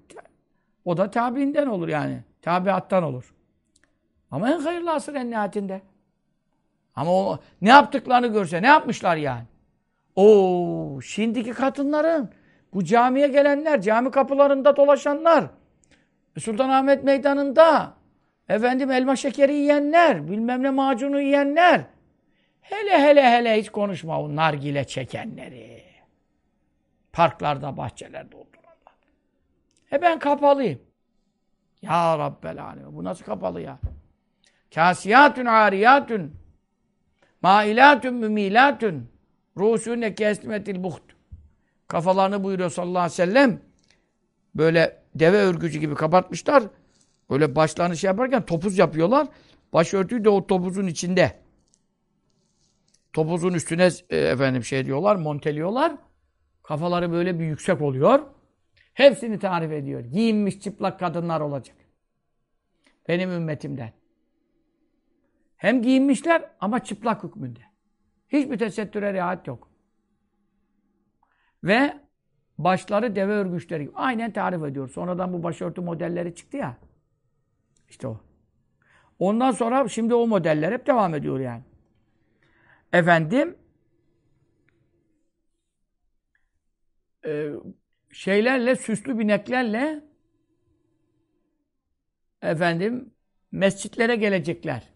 o da tabiinden olur yani. Tabiattan olur. Ama en hayırlı asır en nihayetinde. Ama o, ne yaptıklarını görse, ne yapmışlar yani? O şimdiki kadınların, bu camiye gelenler, cami kapılarında dolaşanlar, Sultanahmet Meydanı'nda, efendim elma şekeri yiyenler, bilmem ne macunu yiyenler, hele hele hele hiç konuşma o nargile çekenleri. Parklarda, bahçelerde oturanlar. E ben kapalıyım. Ya Rabbel Alem. Bu nasıl kapalı ya? Kasiyatun ariyatun mailatun mümilatun ruhsune kesmetil buht. Kafalarını buyuruyor sallallahu aleyhi ve sellem. Böyle deve örgücü gibi kapatmışlar. Böyle başlarını şey yaparken topuz yapıyorlar. Başörtüyü de o topuzun içinde. Topuzun üstüne e, efendim şey diyorlar, monteliyorlar. Kafaları böyle bir yüksek oluyor. Hepsini tarif ediyor. Giyinmiş çıplak kadınlar olacak. Benim ümmetimden. Hem giyinmişler ama çıplak hükmünde. Hiçbir tesettüre riayet yok. Ve başları deve örgüçleri gibi. Aynen tarif ediyor. Sonradan bu başörtü modelleri çıktı ya. İşte o. Ondan sonra şimdi o modeller hep devam ediyor yani. Efendim e, şeylerle, süslü bineklerle efendim mescitlere gelecekler.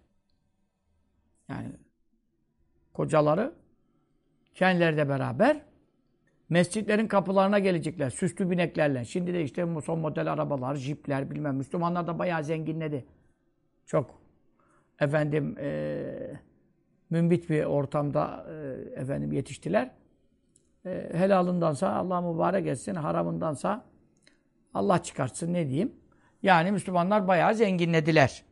Yani kocaları kendileri de beraber mescitlerin kapılarına gelecekler. Süslü bineklerle. Şimdi de işte son model arabalar, jipler bilmem. Müslümanlar da bayağı zenginledi. Çok efendim e, mümbit bir ortamda e, efendim yetiştiler. E, helalındansa Allah mübarek etsin, haramındansa Allah çıkartsın ne diyeyim. Yani Müslümanlar bayağı zenginlediler.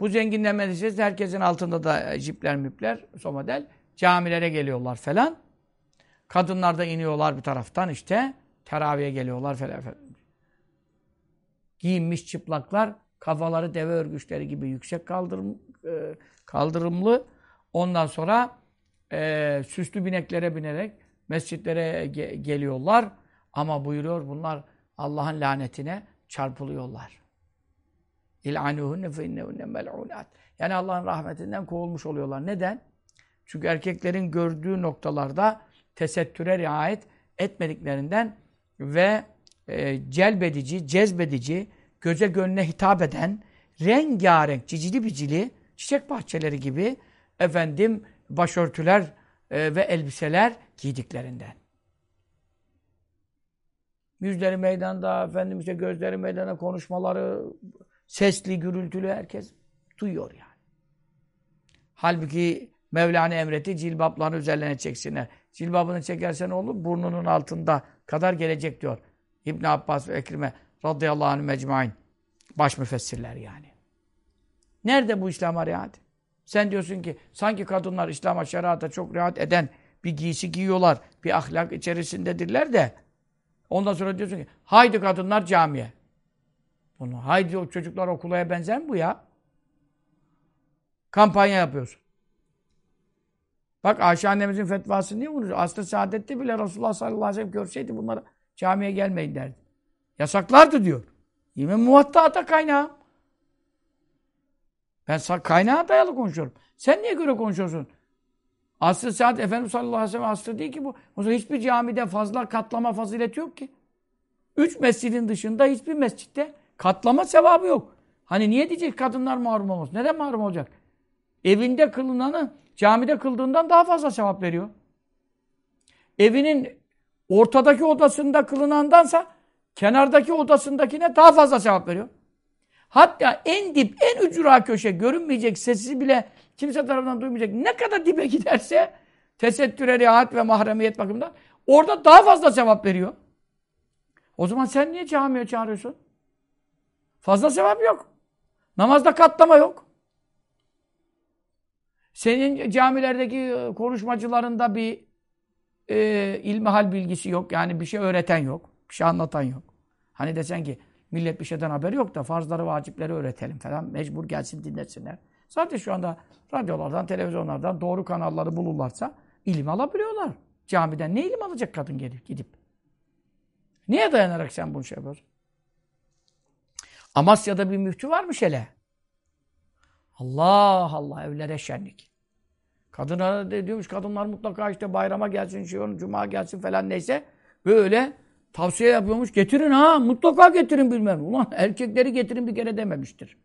Bu zenginleme neticesinde herkesin altında da jipler müpler, son model. Camilere geliyorlar falan. Kadınlar da iniyorlar bir taraftan işte. Teraviye geliyorlar falan falan. Giyinmiş çıplaklar, kafaları deve örgüçleri gibi yüksek kaldırım, e, kaldırımlı. Ondan sonra e, süslü bineklere binerek mescitlere ge geliyorlar. Ama buyuruyor bunlar Allah'ın lanetine çarpılıyorlar. İl'anuhunne fe innehunne. Yani Allah'ın rahmetinden kovulmuş oluyorlar. Neden? Çünkü erkeklerin gördüğü noktalarda tesettüre riayet etmediklerinden ve e, celbedici, cezbedici, göze gönlüne hitap eden rengarenk, cicili bicili çiçek bahçeleri gibi efendim başörtüler e, ve elbiseler giydiklerinden. Yüzleri meydanda, efendim işte gözleri meydana konuşmaları, sesli, gürültülü herkes duyuyor yani. Halbuki Mevlana emretti cilbaplarını üzerlerine çeksinler. Cilbabını çekersen olur burnunun altında kadar gelecek diyor. İbn Abbas ve Ekrime radıyallahu anh mecmain. Baş müfessirler yani. Nerede bu İslam'a riayet? Sen diyorsun ki sanki kadınlar İslam'a şerata çok rahat eden bir giysi giyiyorlar. Bir ahlak içerisindedirler de ondan sonra diyorsun ki haydi kadınlar camiye. Bunu haydi o çocuklar okulaya benzer mi bu ya? Kampanya yapıyorsun. Bak Ayşe annemizin fetvası niye bunu? Asr-ı Saadet'te bile Resulullah sallallahu aleyhi ve sellem görseydi bunlara camiye gelmeyin derdi. Yasaklardı diyor. Yine muvatta'ata kaynağı. Ben kaynağa dayalı konuşuyorum. Sen niye göre konuşuyorsun? Asr-ı Saadet Efendimiz sallallahu aleyhi ve sellem asrı değil ki bu. O zaman hiçbir camide fazla katlama fazileti yok ki. Üç mescidin dışında hiçbir mescitte katlama sevabı yok. Hani niye diyecek kadınlar mahrum olmaz? Neden mahrum olacak? Evinde kılınanı camide kıldığından daha fazla sevap veriyor. Evinin ortadaki odasında kılınandansa kenardaki odasındakine daha fazla sevap veriyor. Hatta en dip, en ücra köşe görünmeyecek, sesi bile kimse tarafından duymayacak. Ne kadar dibe giderse tesettüre, riayet ve mahremiyet bakımından orada daha fazla sevap veriyor. O zaman sen niye camiye çağırıyorsun? Fazla sevap yok. Namazda katlama yok. Senin camilerdeki e, konuşmacılarında bir e, ilmihal bilgisi yok. Yani bir şey öğreten yok. Bir şey anlatan yok. Hani desen ki millet bir şeyden haberi yok da farzları, vacipleri öğretelim falan. Mecbur gelsin dinlesinler. Zaten şu anda radyolardan, televizyonlardan doğru kanalları bulurlarsa ilim alabiliyorlar. Camiden ne ilim alacak kadın gelip gidip? Niye dayanarak sen bunu şey yapıyorsun? Amasya'da bir müftü varmış hele. Allah Allah evlere şenlik. Kadına diyormuş kadınlar mutlaka işte bayrama gelsin, şey olun, cuma gelsin falan neyse. Böyle tavsiye yapıyormuş. Getirin ha mutlaka getirin bilmem. Ulan erkekleri getirin bir kere dememiştir.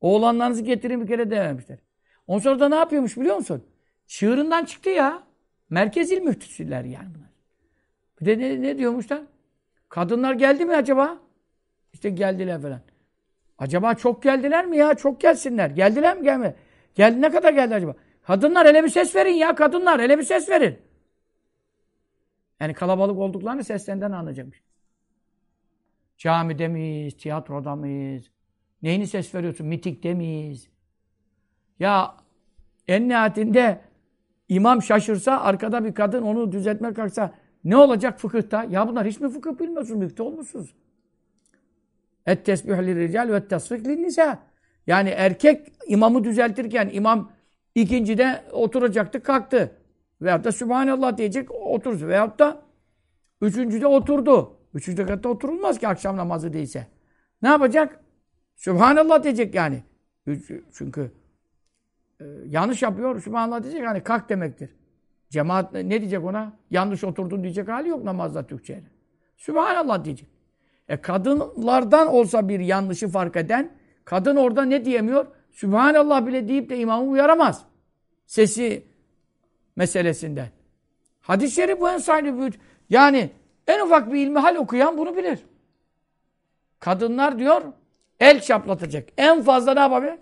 Oğlanlarınızı getirin bir kere dememiştir. Ondan sonra da ne yapıyormuş biliyor musun? Çığırından çıktı ya. Merkez il müftüsüler yani bunlar. Bir de ne, ne diyormuşlar? Kadınlar geldi mi acaba? İşte geldiler falan. Acaba çok geldiler mi ya? Çok gelsinler. Geldiler mi gelme? Geldi ne kadar geldi acaba? Kadınlar hele bir ses verin ya kadınlar hele bir ses verin. Yani kalabalık olduklarını seslerinden anlayacakmış. Camide miyiz? Tiyatroda mıyız? Neyini ses veriyorsun? Mitikte miyiz? Ya en nihayetinde imam şaşırsa arkada bir kadın onu düzeltmek kalksa ne olacak fıkıhta? Ya bunlar hiç mi fıkıh bilmiyorsunuz? Müftü olmuşsunuz. Et tesbih rical ve tasfik nisa. Yani erkek imamı düzeltirken imam ikincide oturacaktı, kalktı. Veyahut da Sübhanallah diyecek, oturdu. Veyahut da üçüncüde oturdu. Üçüncü rekatta oturulmaz ki akşam namazı değilse. Ne yapacak? Sübhanallah diyecek yani. Çünkü e, yanlış yapıyor. Sübhanallah diyecek yani kalk demektir. Cemaat ne diyecek ona? Yanlış oturdun diyecek hali yok namazda Türkçe'ye. Sübhanallah diyecek. E kadınlardan olsa bir yanlışı fark eden, kadın orada ne diyemiyor? Sübhanallah bile deyip de imamı uyaramaz. Sesi meselesinden. Hadis-i şerif bu en sahibi Yani en ufak bir ilmihal okuyan bunu bilir. Kadınlar diyor, el çaplatacak. En fazla ne yapabilir?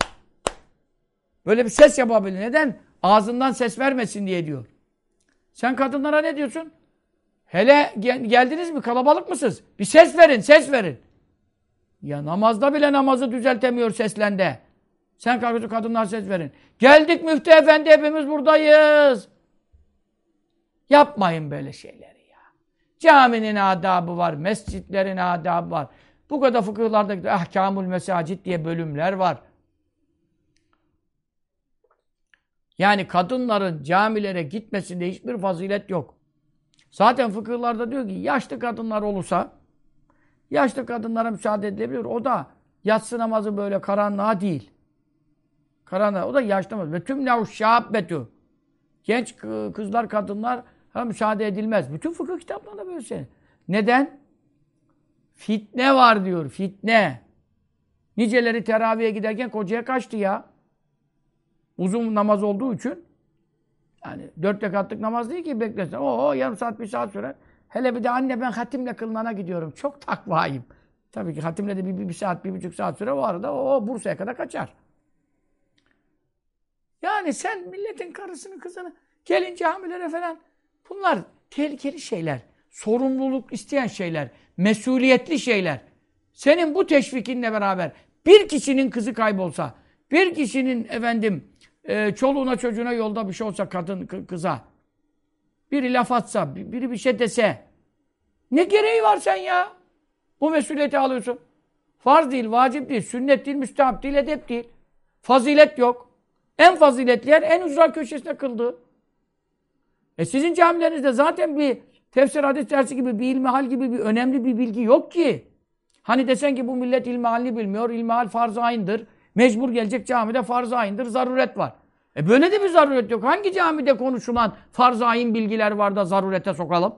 Böyle bir ses yapabilir. Neden? Ağzından ses vermesin diye diyor. Sen kadınlara ne diyorsun? Hele gel geldiniz mi? Kalabalık mısınız? Bir ses verin, ses verin. Ya namazda bile namazı düzeltemiyor seslende. Sen kalkıyorsun kadınlar ses verin. Geldik müftü efendi hepimiz buradayız. Yapmayın böyle şeyleri ya. Caminin adabı var, mescitlerin adabı var. Bu kadar fıkıhlarda ahkamul mesacit diye bölümler var. Yani kadınların camilere gitmesinde hiçbir fazilet yok. Zaten fıkıhlarda diyor ki yaşlı kadınlar olursa yaşlı kadınlara müsaade edilebilir. O da yatsı namazı böyle karanlığa değil. Karanlığa. O da yaşlı namazı. Ve tüm lav şâbbetü. Genç kızlar, kadınlar müsaade edilmez. Bütün fıkıh kitaplarında böyle şey. Neden? Fitne var diyor. Fitne. Niceleri teraviye giderken kocaya kaçtı ya. Uzun namaz olduğu için yani dört rekatlık namaz değil ki beklesin. Oo yarım saat bir saat sürer. Hele bir de anne ben hatimle kılınana gidiyorum. Çok takvayım. Tabii ki hatimle de bir, bir, bir saat, bir buçuk saat süre o arada o Bursa'ya kadar kaçar. Yani sen milletin karısını, kızını, gelin camilere falan bunlar tehlikeli şeyler. Sorumluluk isteyen şeyler. Mesuliyetli şeyler. Senin bu teşvikinle beraber bir kişinin kızı kaybolsa, bir kişinin efendim e, çoluğuna çocuğuna yolda bir şey olsa kadın kıza biri laf atsa, biri bir şey dese ne gereği var sen ya? Bu mesuliyeti alıyorsun. Farz değil, vacip değil, sünnet değil, müstahap değil, edep değil. Fazilet yok. En faziletli yer en ücra köşesinde kıldı. E sizin camilerinizde zaten bir tefsir hadis dersi gibi bir ilmihal gibi bir önemli bir bilgi yok ki. Hani desen ki bu millet ilmihalini bilmiyor, ilmihal farz-ı. Mecbur gelecek camide farz-ı zaruret var. E böyle de bir zaruret yok. Hangi camide konuşulan farz-ı ayin bilgiler var da zarurete sokalım?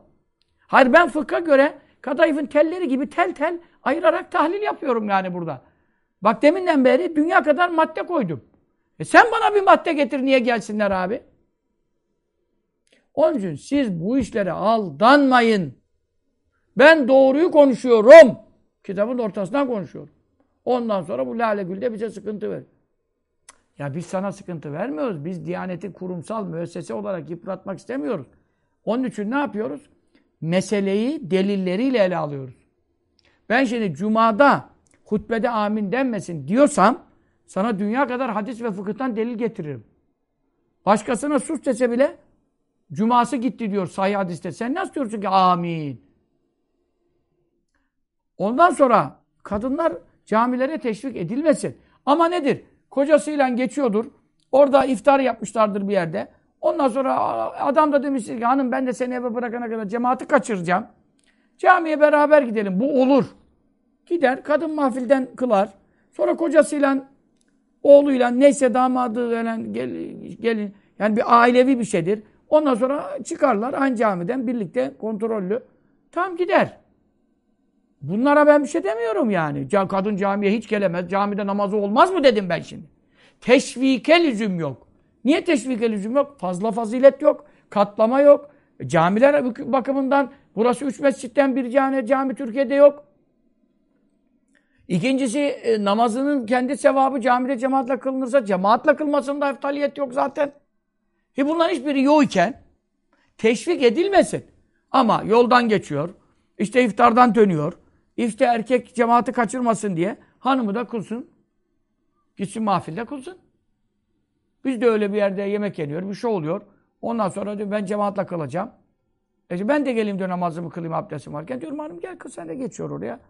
Hayır ben fıkha göre kadayıfın telleri gibi tel tel ayırarak tahlil yapıyorum yani burada. Bak deminden beri dünya kadar madde koydum. E sen bana bir madde getir niye gelsinler abi? Onun için siz bu işlere aldanmayın. Ben doğruyu konuşuyorum. Kitabın ortasından konuşuyorum. Ondan sonra bu Lale Gül de bize sıkıntı verir. Ya biz sana sıkıntı vermiyoruz. Biz Diyanet'i kurumsal müessese olarak yıpratmak istemiyoruz. Onun için ne yapıyoruz? Meseleyi delilleriyle ele alıyoruz. Ben şimdi Cuma'da hutbede amin denmesin diyorsam sana dünya kadar hadis ve fıkıhtan delil getiririm. Başkasına sus dese bile Cuması gitti diyor sahih hadiste. Sen nasıl diyorsun ki amin? Ondan sonra kadınlar camilere teşvik edilmesin. Ama nedir? Kocasıyla geçiyordur. Orada iftar yapmışlardır bir yerde. Ondan sonra adam da demiştir ki hanım ben de seni eve bırakana kadar cemaati kaçıracağım. Camiye beraber gidelim. Bu olur. Gider kadın mahfilden kılar. Sonra kocasıyla oğluyla neyse damadı veren gelin yani bir ailevi bir şeydir. Ondan sonra çıkarlar aynı camiden birlikte kontrollü. Tam gider. Bunlara ben bir şey demiyorum yani. Kadın camiye hiç gelemez. Camide namazı olmaz mı dedim ben şimdi. Teşvike lüzum yok. Niye teşvike lüzum yok? Fazla fazilet yok. Katlama yok. Camiler bakımından burası üç mescitten bir cami, cami Türkiye'de yok. İkincisi e, namazının kendi sevabı camide cemaatle kılınırsa cemaatle kılmasında eftaliyet yok zaten. E bunların hiçbiri yok iken teşvik edilmesin. Ama yoldan geçiyor, işte iftardan dönüyor, işte erkek cemaati kaçırmasın diye hanımı da kılsın. Gitsin mahfilde kılsın. Biz de öyle bir yerde yemek yeniyor, bir şey oluyor. Ondan sonra diyor ben cemaatle kılacağım. E ben de geleyim diyor namazımı kılayım abdestim varken. Diyorum hanım gel kız sen de geçiyor oraya.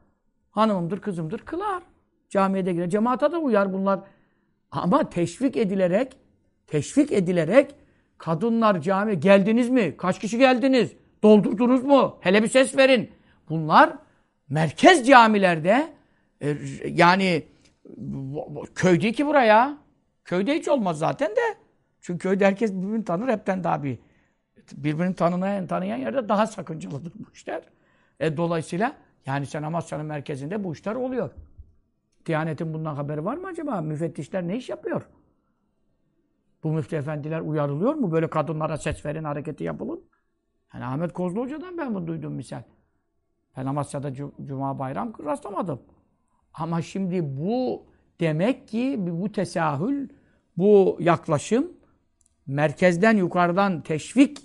Hanımımdır, kızımdır, kılar. Camiye de girer. Cemaata da uyar bunlar. Ama teşvik edilerek, teşvik edilerek kadınlar cami geldiniz mi? Kaç kişi geldiniz? Doldurdunuz mu? Hele bir ses verin. Bunlar merkez camilerde e, yani köy ki buraya. Köyde hiç olmaz zaten de. Çünkü köyde herkes birbirini tanır hepten daha bir birbirini tanıyan, tanıyan yerde daha sakıncalıdır bu işler. E, dolayısıyla yani sen Amasya'nın merkezinde bu işler oluyor. Diyanet'in bundan haberi var mı acaba? Müfettişler ne iş yapıyor? Bu müftü efendiler uyarılıyor mu? Böyle kadınlara ses verin, hareketi yapılın. Yani Ahmet Kozlu Hoca'dan ben bunu duydum misal. Ben Amasya'da Cuma bayram rastlamadım. Ama şimdi bu demek ki bu tesahül, bu yaklaşım merkezden yukarıdan teşvik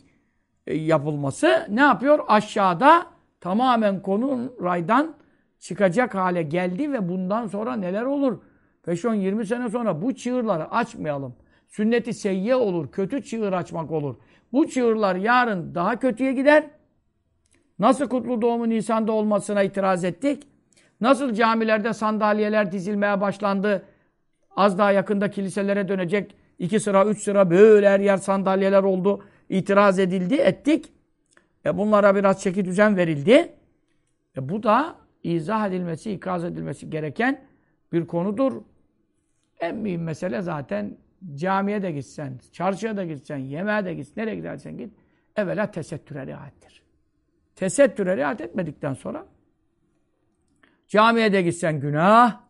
e, yapılması ne yapıyor? Aşağıda tamamen konu raydan çıkacak hale geldi ve bundan sonra neler olur? 5-10-20 sene sonra bu çığırları açmayalım. Sünneti seyye olur, kötü çığır açmak olur. Bu çığırlar yarın daha kötüye gider. Nasıl kutlu doğumu Nisan'da olmasına itiraz ettik? Nasıl camilerde sandalyeler dizilmeye başlandı? Az daha yakında kiliselere dönecek iki sıra, üç sıra böyle her yer sandalyeler oldu. İtiraz edildi, ettik. E bunlara biraz çeki düzen verildi. E bu da izah edilmesi, ikaz edilmesi gereken bir konudur. En mühim mesele zaten camiye de gitsen, çarşıya da gitsen, yemeğe de gitsen, nereye gidersen git. Evvela tesettüre riayettir. Tesettüre riayet etmedikten sonra camiye de gitsen günah.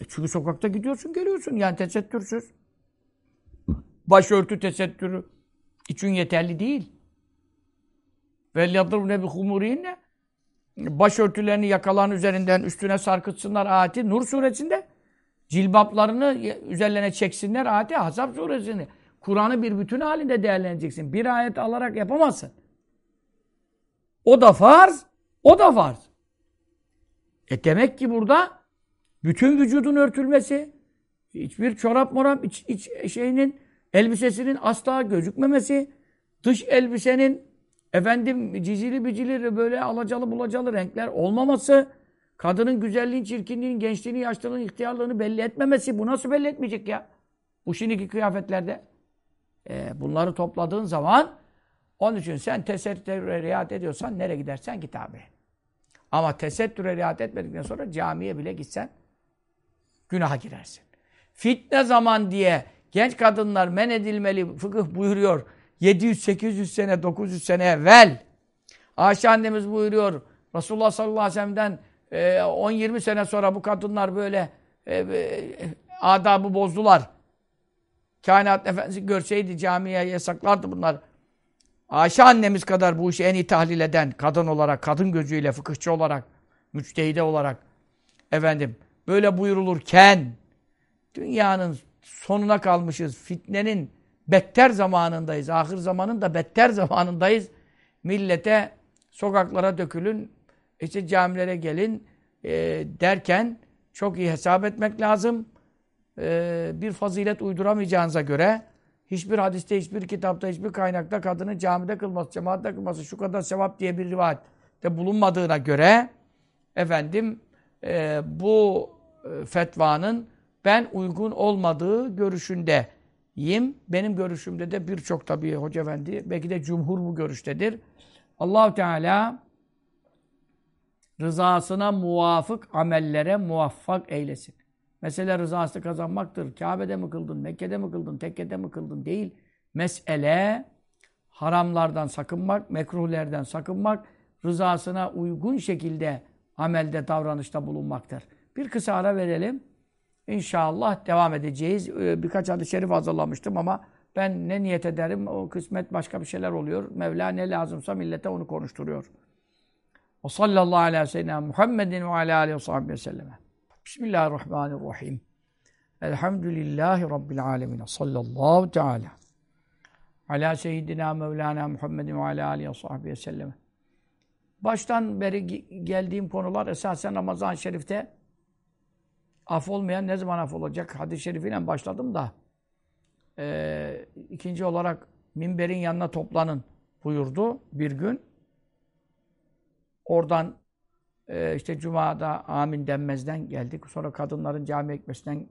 E çünkü sokakta gidiyorsun, geliyorsun. Yani tesettürsüz. Başörtü tesettürü için yeterli değil. Bi humurihinne başörtülerini yakaların üzerinden üstüne sarkıtsınlar ayeti Nur suresinde cilbaplarını üzerlerine çeksinler ayeti Hazab suresinde. Kur'an'ı bir bütün halinde değerleneceksin. Bir ayet alarak yapamazsın. O da farz, o da farz. E demek ki burada bütün vücudun örtülmesi, hiçbir çorap morap iç, iç şeyinin, elbisesinin asla gözükmemesi, dış elbisenin efendim cicili bicili böyle alacalı bulacalı renkler olmaması, kadının güzelliğin, çirkinliğin, gençliğini, yaşlılığını, ihtiyarlığını belli etmemesi. Bu nasıl belli etmeyecek ya? Bu şimdiki kıyafetlerde. E, bunları topladığın zaman onun için sen tesettüre riayet ediyorsan nereye gidersen git abi. Ama tesettüre riayet etmedikten sonra camiye bile gitsen günaha girersin. Fitne zaman diye genç kadınlar men edilmeli fıkıh buyuruyor. 700-800 sene, 900 sene evvel. Ayşe annemiz buyuruyor. Resulullah sallallahu aleyhi ve sellem'den e, 10-20 sene sonra bu kadınlar böyle e, e, adabı bozdular. Kainat Efendisi görseydi camiye yasaklardı bunlar. Ayşe annemiz kadar bu işi en iyi tahlil eden kadın olarak, kadın gözüyle, fıkıhçı olarak, müçtehide olarak efendim böyle buyurulurken dünyanın sonuna kalmışız. Fitnenin better zamanındayız. Ahir zamanın da better zamanındayız. Millete sokaklara dökülün, işte camilere gelin e, derken çok iyi hesap etmek lazım. E, bir fazilet uyduramayacağınıza göre hiçbir hadiste, hiçbir kitapta, hiçbir kaynakta kadının camide kılması, cemaatte kılması şu kadar sevap diye bir rivayette bulunmadığına göre efendim e, bu e, fetvanın ben uygun olmadığı görüşündeyim. Benim görüşümde de birçok tabii hoca efendi belki de cumhur bu görüştedir. Allahu Teala rızasına muvafık amellere muvaffak eylesin. Mesele rızasını kazanmaktır. Kabe'de mi kıldın, Mekke'de mi kıldın, tekkede mi kıldın değil. Mesele haramlardan sakınmak, mekruhlerden sakınmak, rızasına uygun şekilde amelde, davranışta bulunmaktır. Bir kısa ara verelim. İnşallah devam edeceğiz. Ee, birkaç hadis-i şerif hazırlamıştım ama ben ne niyet ederim o kısmet başka bir şeyler oluyor. Mevla ne lazımsa millete onu konuşturuyor. O sallallahu aleyhi ve sellem Muhammedin ve aleyhi aleyhi ve sahibi ve selleme. Bismillahirrahmanirrahim. Elhamdülillahi Rabbil alemin. Sallallahu teala. Ala seyyidina Mevlana Muhammedin ve aleyhi aleyhi ve sahibi ve selleme. Baştan beri geldiğim konular esasen Ramazan-ı Şerif'te af olmayan ne zaman af olacak? Hadis-i şerifiyle başladım da e, ikinci olarak minberin yanına toplanın buyurdu bir gün. Oradan e, işte Cuma'da amin denmezden geldik. Sonra kadınların cami ekmesinden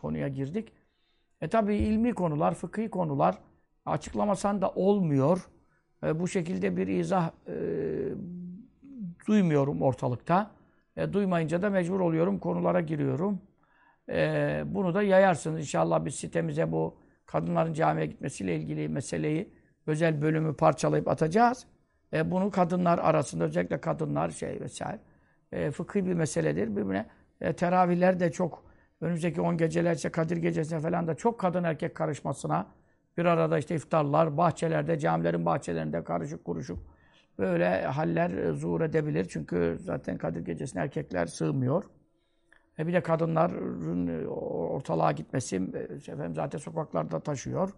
konuya girdik. E tabi ilmi konular, fıkhi konular açıklamasan da olmuyor. E, bu şekilde bir izah e, duymuyorum ortalıkta. E, duymayınca da mecbur oluyorum, konulara giriyorum. E, bunu da yayarsınız. İnşallah biz sitemize bu kadınların camiye gitmesiyle ilgili meseleyi özel bölümü parçalayıp atacağız. E, bunu kadınlar arasında özellikle kadınlar şey vesaire e, fıkhi bir meseledir. Birbirine e, teravihler de çok önümüzdeki 10 gecelerse Kadir gecesine falan da çok kadın erkek karışmasına bir arada işte iftarlar, bahçelerde, camilerin bahçelerinde karışık kuruşuk böyle haller e, zuhur edebilir. Çünkü zaten Kadir gecesine erkekler sığmıyor. E bir de kadınların e, ortalığa gitmesi e, efendim zaten sokaklarda taşıyor.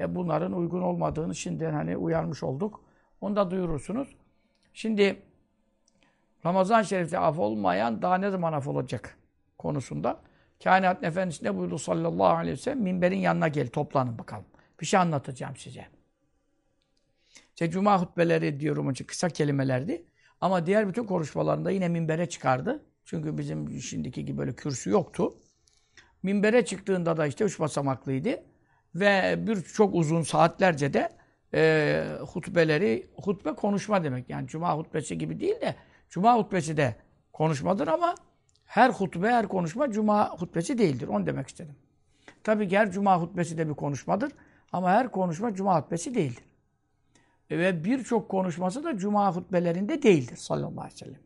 E bunların uygun olmadığını şimdi hani uyarmış olduk. Onu da duyurursunuz. Şimdi Ramazan-ı Şerif'te af olmayan daha ne zaman af olacak konusunda. Kainat Efendisi ne buyurdu sallallahu aleyhi ve sellem? Minberin yanına gel, toplanın bakalım. Bir şey anlatacağım size. İşte Cuma hutbeleri diyorum için kısa kelimelerdi. Ama diğer bütün konuşmalarında yine minbere çıkardı. Çünkü bizim şimdiki gibi böyle kürsü yoktu. Minbere çıktığında da işte üç basamaklıydı. Ve bir çok uzun saatlerce de e, hutbeleri, hutbe konuşma demek. Yani cuma hutbesi gibi değil de Cuma hutbesi de konuşmadır ama her hutbe, her konuşma cuma hutbesi değildir. Onu demek istedim. Tabi her cuma hutbesi de bir konuşmadır. Ama her konuşma cuma hutbesi değildir. E, ve birçok konuşması da cuma hutbelerinde değildir sallallahu aleyhi ve sellem.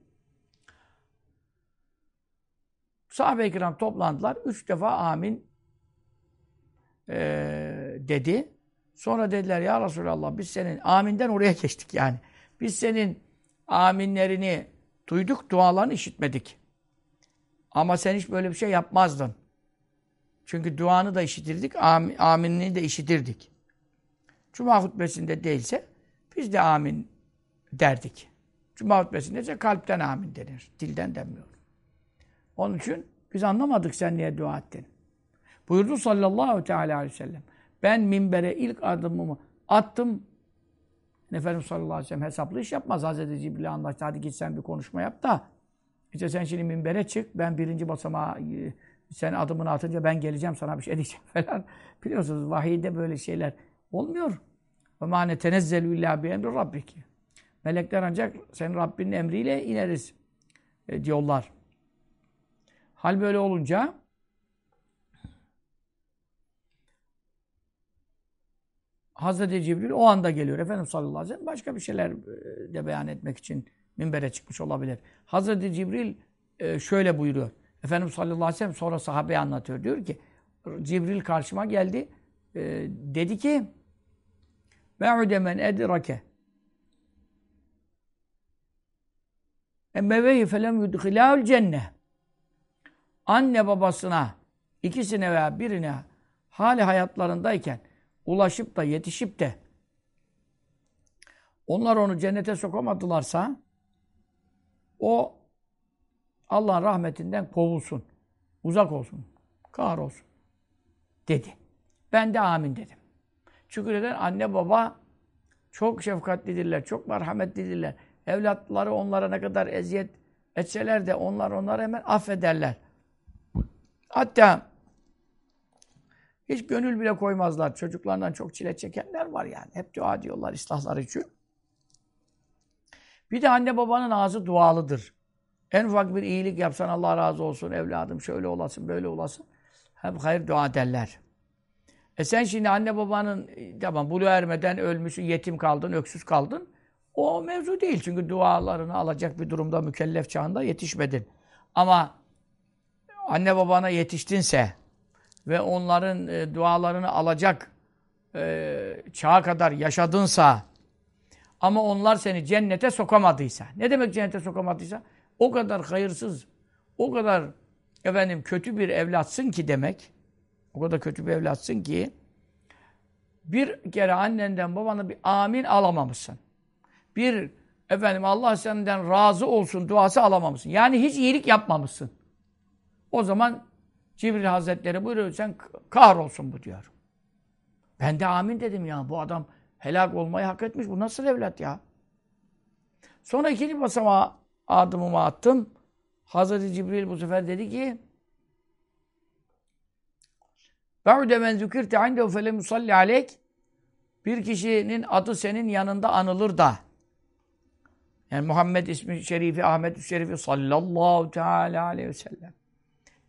Sahabe-i kiram toplandılar. Üç defa amin e, dedi. Sonra dediler ya Resulallah biz senin aminden oraya geçtik yani. Biz senin aminlerini Duyduk, dualarını işitmedik. Ama sen hiç böyle bir şey yapmazdın. Çünkü duanı da işitirdik, am aminini de işitirdik. Cuma hutbesinde değilse biz de amin derdik. Cuma hutbesinde ise kalpten amin denir. Dilden denmiyor. Onun için biz anlamadık sen niye dua ettin. Buyurdu sallallahu teala aleyhi ve sellem. Ben minbere ilk adımımı attım. Efendimiz sallallahu aleyhi ve sellem hesaplı iş yapmaz. Hazreti Cibril'e anlaştı. Hadi git sen bir konuşma yap da. İşte sen şimdi minbere çık. Ben birinci basamağa e, sen adımını atınca ben geleceğim sana bir şey diyeceğim falan. Biliyorsunuz vahiyde böyle şeyler olmuyor. Ve mâne tenezzelü illâ bi emri rabbiki. Melekler ancak senin Rabbinin emriyle ineriz e, diyorlar. Hal böyle olunca Hazreti Cibril o anda geliyor. Efendimiz sallallahu aleyhi ve sellem başka bir şeyler e, de beyan etmek için minbere çıkmış olabilir. Hazreti Cibril e, şöyle buyuruyor. Efendimiz sallallahu aleyhi ve sellem sonra sahabeye anlatıyor. Diyor ki Cibril karşıma geldi. E, dedi ki Be'ude men edrake. Emmeveyi felem yudhilâül cenne. Anne babasına, ikisine veya birine hali hayatlarındayken ulaşıp da yetişip de onlar onu cennete sokamadılarsa o Allah'ın rahmetinden kovulsun. Uzak olsun. Kahrolsun. Dedi. Ben de amin dedim. Çünkü neden? Anne baba çok şefkatlidirler, çok merhametlidirler. Evlatları onlara ne kadar eziyet etseler de onlar onları hemen affederler. Hatta hiç gönül bile koymazlar. Çocuklarından çok çile çekenler var yani. Hep dua diyorlar ıslahları için. Bir de anne babanın ağzı dualıdır. En ufak bir iyilik yapsan Allah razı olsun evladım şöyle olasın böyle olasın. Hep hayır dua derler. E sen şimdi anne babanın tamam bulu ermeden ölmüşsün, yetim kaldın, öksüz kaldın. O mevzu değil. Çünkü dualarını alacak bir durumda mükellef çağında yetişmedin. Ama anne babana yetiştinse ve onların e, dualarını alacak e, çağa kadar yaşadınsa ama onlar seni cennete sokamadıysa. Ne demek cennete sokamadıysa? O kadar hayırsız, o kadar efendim kötü bir evlatsın ki demek. O kadar kötü bir evlatsın ki bir kere annenden babana bir amin alamamışsın. Bir efendim Allah senden razı olsun duası alamamışsın. Yani hiç iyilik yapmamışsın. O zaman Cibril Hazretleri buyuruyor sen kahrolsun bu diyor. Ben de amin dedim ya. Bu adam helak olmayı hak etmiş. Bu nasıl evlat ya? Sonra ikinci basamağa adımımı attım. Hazreti Cibril bu sefer dedi ki Ba'de men zükirte indehu felem yusalli aleyk bir kişinin adı senin yanında anılır da yani Muhammed ismi şerifi, Ahmet şerifi sallallahu teala aleyhi ve sellem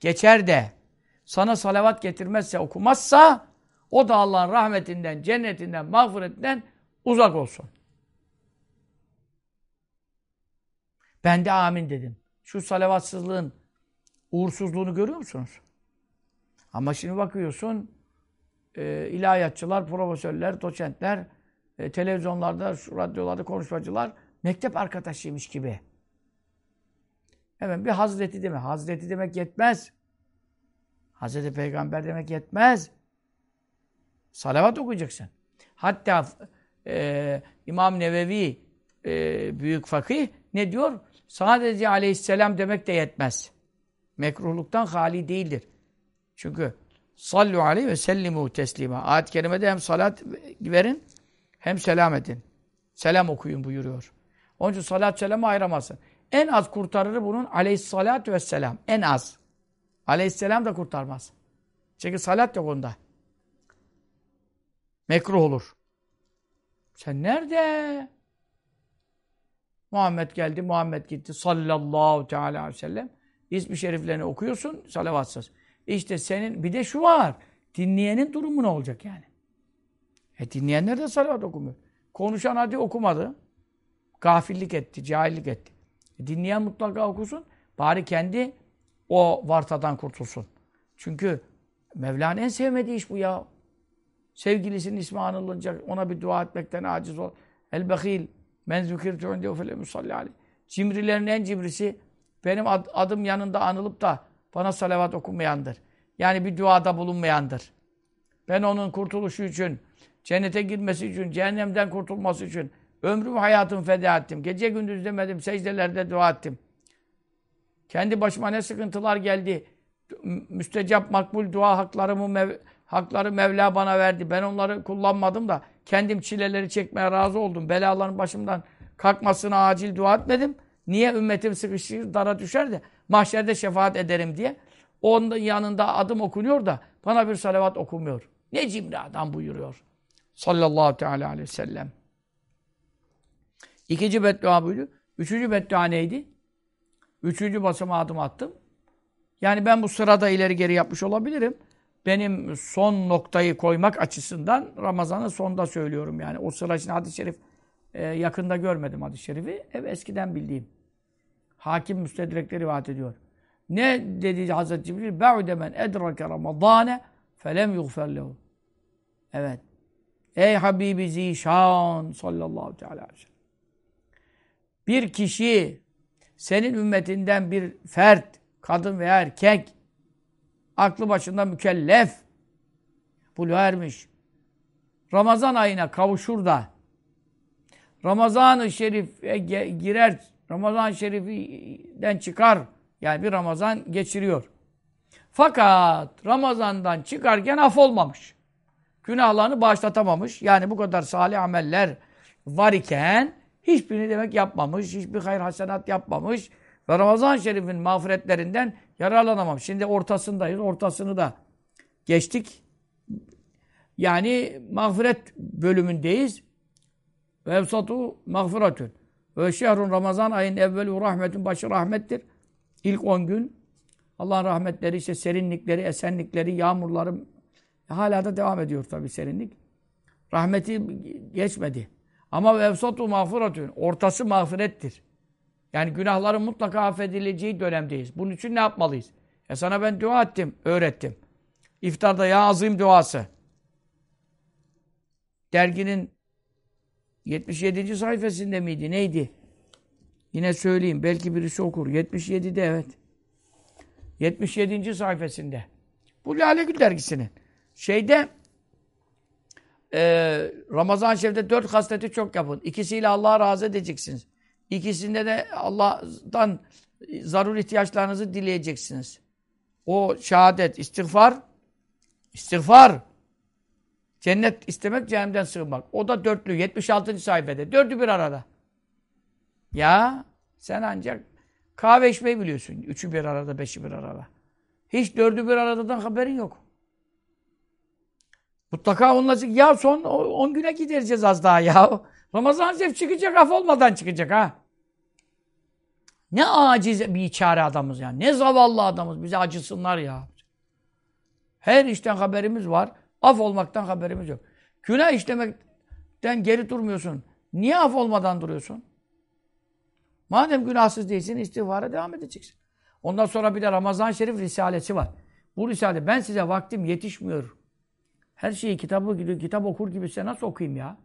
geçer de sana salavat getirmezse, okumazsa o da Allah'ın rahmetinden, cennetinden, mağfiretinden uzak olsun. Ben de amin dedim. Şu salavatsızlığın uğursuzluğunu görüyor musunuz? Ama şimdi bakıyorsun e, ilahiyatçılar, profesörler, doçentler, e, televizyonlarda, şu radyolarda konuşmacılar mektep arkadaşıymış gibi. Evet bir Hazreti deme. Hazreti demek yetmez. Hazreti Peygamber demek yetmez. Salavat okuyacaksın. Hatta e, İmam Nevevi e, büyük fakih ne diyor? Sadece aleyhisselam demek de yetmez. Mekruhluktan hali değildir. Çünkü sallu aleyhi ve sellimu teslima. Ayet-i kerimede hem salat verin hem selam edin. Selam okuyun buyuruyor. Onun için salat selamı ayıramazsın. En az kurtarır bunun aleyhissalatü vesselam. En az. Aleyhisselam da kurtarmaz. Çünkü salat yok onda. Mekruh olur. Sen nerede? Muhammed geldi, Muhammed gitti. Sallallahu teala aleyhi ve sellem. İsmi şeriflerini okuyorsun, salavatsız. İşte senin, bir de şu var. Dinleyenin durumu ne olacak yani? E dinleyenler de salavat okumuyor. Konuşan hadi okumadı. Gafillik etti, cahillik etti. E dinleyen mutlaka okusun. Bari kendi o vartadan kurtulsun. Çünkü Mevla'nın en sevmediği iş bu ya. Sevgilisinin ismi anılınca ona bir dua etmekten aciz ol. El-Behil men zükirtü öndehu fele musalli. Cimrilerin en cibrisi benim ad, adım yanında anılıp da bana salavat okumayandır. Yani bir duada bulunmayandır. Ben onun kurtuluşu için, cennete girmesi için, cehennemden kurtulması için ömrümü hayatımı feda ettim. Gece gündüz demedim, secdelerde dua ettim. Kendi başıma ne sıkıntılar geldi. Müstecap makbul dua haklarımı mev hakları Mevla bana verdi. Ben onları kullanmadım da kendim çileleri çekmeye razı oldum. Belaların başımdan kalkmasına acil dua etmedim. Niye ümmetim sıkışır, dara düşer de mahşerde şefaat ederim diye. Onun yanında adım okunuyor da bana bir salavat okumuyor. Ne cimri adam buyuruyor. Sallallahu teala aleyhi ve sellem. İkinci beddua buydu. Üçüncü beddua neydi? Üçüncü basıma adım attım. Yani ben bu sırada ileri geri yapmış olabilirim. Benim son noktayı koymak açısından Ramazan'ın sonunda söylüyorum yani. O sıra için hadis-i şerif e, yakında görmedim hadis-i şerifi. Ev eskiden bildiğim. Hakim müstedrekleri rivayet ediyor. Ne dedi Hazreti Cibril? Be'ude men edrake Ramazane felem yughfer lehu. Evet. Ey Habibi Zişan sallallahu aleyhi ve sellem. Bir kişi senin ümmetinden bir fert, kadın veya erkek aklı başında mükellef buluğa ermiş. Ramazan ayına kavuşur da Ramazan-ı Şerif'e girer, Ramazan-ı Şerif'den çıkar. Yani bir Ramazan geçiriyor. Fakat Ramazan'dan çıkarken af olmamış. Günahlarını bağışlatamamış. Yani bu kadar salih ameller var iken hiçbirini demek yapmamış. Hiçbir hayır hasenat yapmamış. Ve Ramazan-ı Şerif'in mağfiretlerinden yararlanamamış. Şimdi ortasındayız. Ortasını da geçtik. Yani mağfiret bölümündeyiz. Ve evsatu mağfiretün. Ve şehrun Ramazan ayın evvelu rahmetün başı rahmettir. İlk 10 gün Allah'ın rahmetleri, işte serinlikleri, esenlikleri, yağmurları hala da devam ediyor tabii serinlik. Rahmeti geçmedi. Ama evsatu mağfiretün. Ortası mağfirettir. Yani günahların mutlaka affedileceği dönemdeyiz. Bunun için ne yapmalıyız? Ya sana ben dua ettim, öğrettim. İftarda ya azim duası. Derginin 77. sayfasında mıydı? Neydi? Yine söyleyeyim. Belki birisi okur. 77'de evet. 77. sayfasında. Bu Lale Gül dergisinin. Şeyde e, Ramazan Şerif'te dört hasleti çok yapın. İkisiyle Allah'a razı edeceksiniz. İkisinde de Allah'tan zarur ihtiyaçlarınızı dileyeceksiniz. O şehadet, istiğfar, istiğfar. Cennet istemek, cehennemden sığınmak. O da dörtlü, 76. sayfada. Dördü bir arada. Ya sen ancak kahve içmeyi biliyorsun. Üçü bir arada, beşi bir arada. Hiç dördü bir aradadan haberin yok. Mutlaka onunla ya son 10 güne gidereceğiz az daha ya. Ramazan Şerif çıkacak af olmadan çıkacak ha. Ne aciz bir çare adamız ya. Ne zavallı adamız. Bize acısınlar ya. Her işten haberimiz var. Af olmaktan haberimiz yok. Günah işlemekten geri durmuyorsun. Niye af olmadan duruyorsun? Madem günahsız değilsin istiğfara devam edeceksin. Ondan sonra bir de Ramazan Şerif Risalesi var. Bu Risale ben size vaktim yetişmiyor. Her şeyi kitabı kitap okur gibi size nasıl okuyayım ya?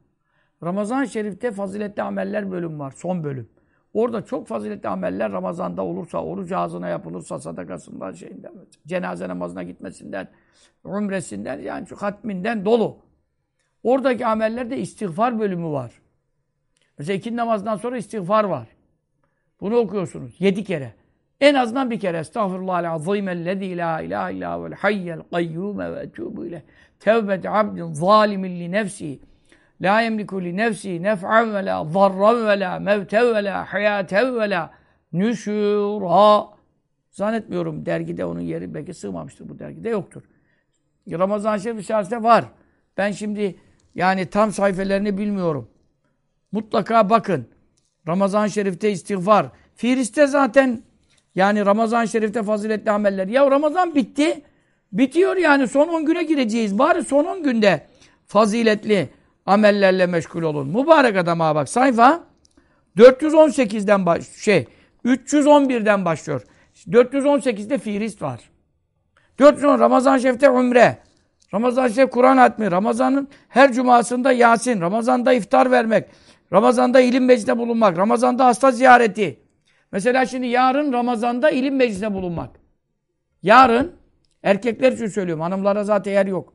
Ramazan-ı Şerif'te faziletli ameller bölüm var. Son bölüm. Orada çok faziletli ameller Ramazan'da olursa, oruç ağzına yapılırsa, sadakasından, şeyinden, cenaze namazına gitmesinden, umresinden, yani şu hatminden dolu. Oradaki amellerde istiğfar bölümü var. Mesela iki namazdan sonra istiğfar var. Bunu okuyorsunuz. Yedi kere. En azından bir kere. Estağfirullahal azimellezî la ilahe illâ vel hayyel kayyûme ve etûbü ileyh. Tevbet abdin zalimin li nefsi. La yemliku li nefsi nef'an ve la zarran ve la mevtev ve la hayatev ve la nüşûra. Zannetmiyorum dergide onun yeri belki sığmamıştır bu dergide yoktur. Ramazan-ı Şerif içerisinde var. Ben şimdi yani tam sayfelerini bilmiyorum. Mutlaka bakın. Ramazan-ı Şerif'te istiğfar. Firiste zaten yani Ramazan-ı Şerif'te faziletli ameller. Ya Ramazan bitti. Bitiyor yani son 10 güne gireceğiz. Bari son 10 günde faziletli amellerle meşgul olun. Mübarek adama bak sayfa 418'den baş şey 311'den başlıyor. 418'de Firist var. 410 Ramazan Şerif'te Umre. Ramazan Şerif Kur'an hatmi. Ramazan'ın her cumasında Yasin. Ramazan'da iftar vermek. Ramazan'da ilim meclisinde bulunmak. Ramazan'da hasta ziyareti. Mesela şimdi yarın Ramazan'da ilim meclisinde bulunmak. Yarın erkekler için söylüyorum. Hanımlara zaten yer yok.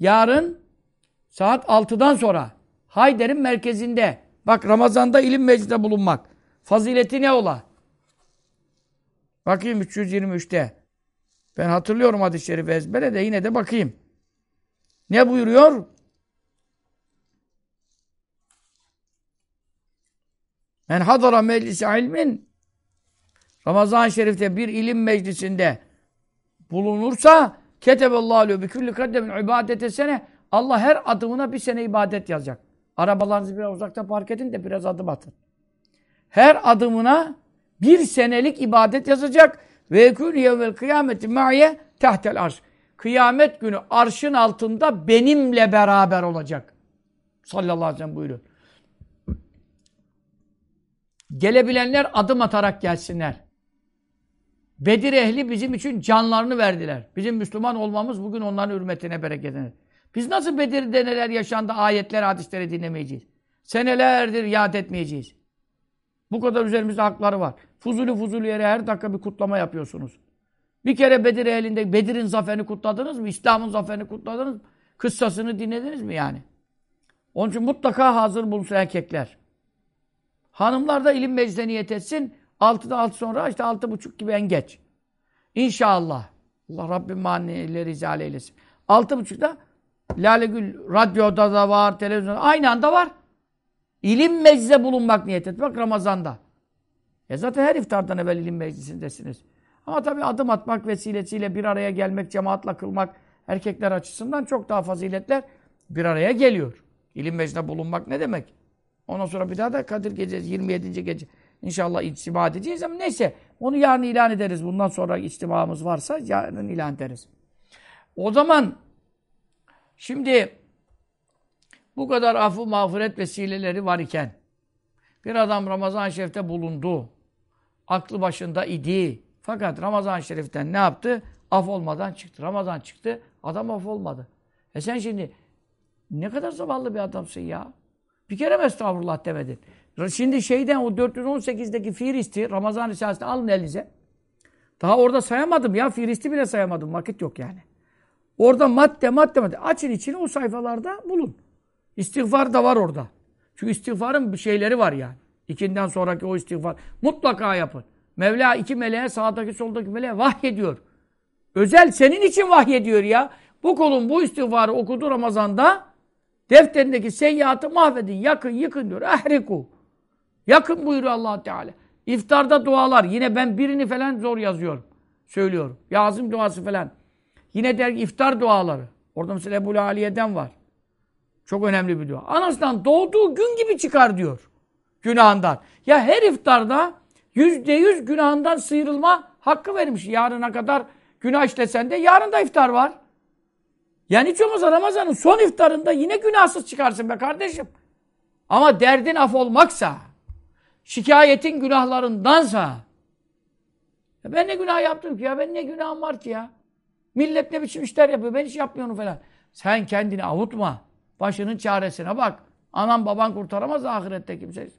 Yarın saat 6'dan sonra Hayder'in merkezinde bak Ramazan'da ilim meclisinde bulunmak. Fazileti ne ola? Bakayım 323'te. Ben hatırlıyorum hadis-i şerifi ezbere de yine de bakayım. Ne buyuruyor? Men hadara meclisi ilmin Ramazan-ı Şerif'te bir ilim meclisinde bulunursa keteballahu lehu bi kulli kaddemin ibadete sene Allah her adımına bir sene ibadet yazacak. Arabalarınızı biraz uzakta park edin de biraz adım atın. Her adımına bir senelik ibadet yazacak. Ve yekûn yevvel kıyameti ma'ye tehtel arş. Kıyamet günü arşın altında benimle beraber olacak. Sallallahu aleyhi ve sellem buyuruyor. Gelebilenler adım atarak gelsinler. Bedir ehli bizim için canlarını verdiler. Bizim Müslüman olmamız bugün onların hürmetine bereketine. Biz nasıl Bedir'de neler yaşandı ayetler, hadisleri dinlemeyeceğiz? Senelerdir yad etmeyeceğiz. Bu kadar üzerimizde hakları var. Fuzuli fuzuli yere her dakika bir kutlama yapıyorsunuz. Bir kere Bedir elinde Bedir'in zaferini kutladınız mı? İslam'ın zaferini kutladınız mı? Kıssasını dinlediniz mi yani? Onun için mutlaka hazır bulunsun erkekler. Hanımlar da ilim meclisine niyet. Altıda altı sonra işte altı buçuk gibi en geç. İnşallah. Allah Rabbim manileri izale eylesin. Altı buçukta Lale Gül radyoda da var, televizyonda aynı anda var. İlim meclise bulunmak niyet etmek Ramazan'da. E zaten her iftardan evvel ilim meclisindesiniz. Ama tabii adım atmak vesilesiyle bir araya gelmek, cemaatla kılmak erkekler açısından çok daha faziletler bir araya geliyor. İlim meclisinde bulunmak ne demek? Ondan sonra bir daha da Kadir Gecesi 27. gece inşallah içtima edeceğiz ama neyse onu yarın ilan ederiz. Bundan sonra içtimamız varsa yarın ilan ederiz. O zaman şimdi bu kadar affı mağfiret vesileleri var iken bir adam Ramazan-ı Şerif'te bulundu. Aklı başında idi. Fakat Ramazan-ı Şerif'ten ne yaptı? Af olmadan çıktı. Ramazan çıktı. Adam af olmadı. E sen şimdi ne kadar zavallı bir adamsın ya. Bir kere mi estağfurullah demedin? Şimdi şeyden o 418'deki Firist'i Ramazan Risalesi'ni alın elinize. Daha orada sayamadım ya. Firist'i bile sayamadım. Vakit yok yani. Orada madde madde madde. Açın içini o sayfalarda bulun. İstiğfar da var orada. Çünkü istiğfarın şeyleri var yani. İkinden sonraki o istiğfar. Mutlaka yapın. Mevla iki meleğe sağdaki soldaki meleğe vahyediyor. Özel senin için vahyediyor ya. Bu kulun bu istiğfarı okudu Ramazan'da defterindeki seyyiatı mahvedin. Yakın yıkın diyor. Ehriku. Yakın buyuruyor allah Teala. İftarda dualar. Yine ben birini falan zor yazıyorum. Söylüyorum. Yazım duası falan. Yine der iftar duaları. Orada mesela Ebu Aliye'den var. Çok önemli bir dua. Anasından doğduğu gün gibi çıkar diyor. Günahından. Ya her iftarda yüzde yüz günahından sıyrılma hakkı vermiş. Yarına kadar günah işlesen de yarın da iftar var. Yani hiç olmazsa Ramazan'ın son iftarında yine günahsız çıkarsın be kardeşim. Ama derdin af olmaksa, şikayetin günahlarındansa, ben ne günah yaptım ki ya? Ben ne günahım var ki ya? Millet ne biçim işler yapıyor? Ben hiç yapmıyorum falan. Sen kendini avutma. Başının çaresine bak. Anan baban kurtaramaz ahirette kimse.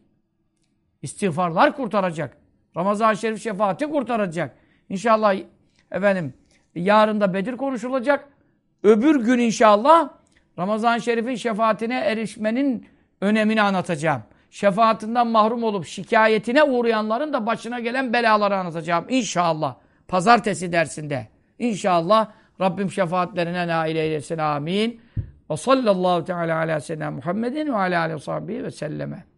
İstiğfarlar kurtaracak. Ramazan-ı Şerif şefaati kurtaracak. İnşallah efendim yarın da Bedir konuşulacak. Öbür gün inşallah Ramazan-ı Şerif'in şefaatine erişmenin önemini anlatacağım. Şefaatinden mahrum olup şikayetine uğrayanların da başına gelen belaları anlatacağım. İnşallah. Pazartesi dersinde. İnşallah Rabbim şefaatlerine nail eylesin. Amin. Ve sallallahu teala ala seyyidina Muhammedin ve ala aleyhi ve selleme.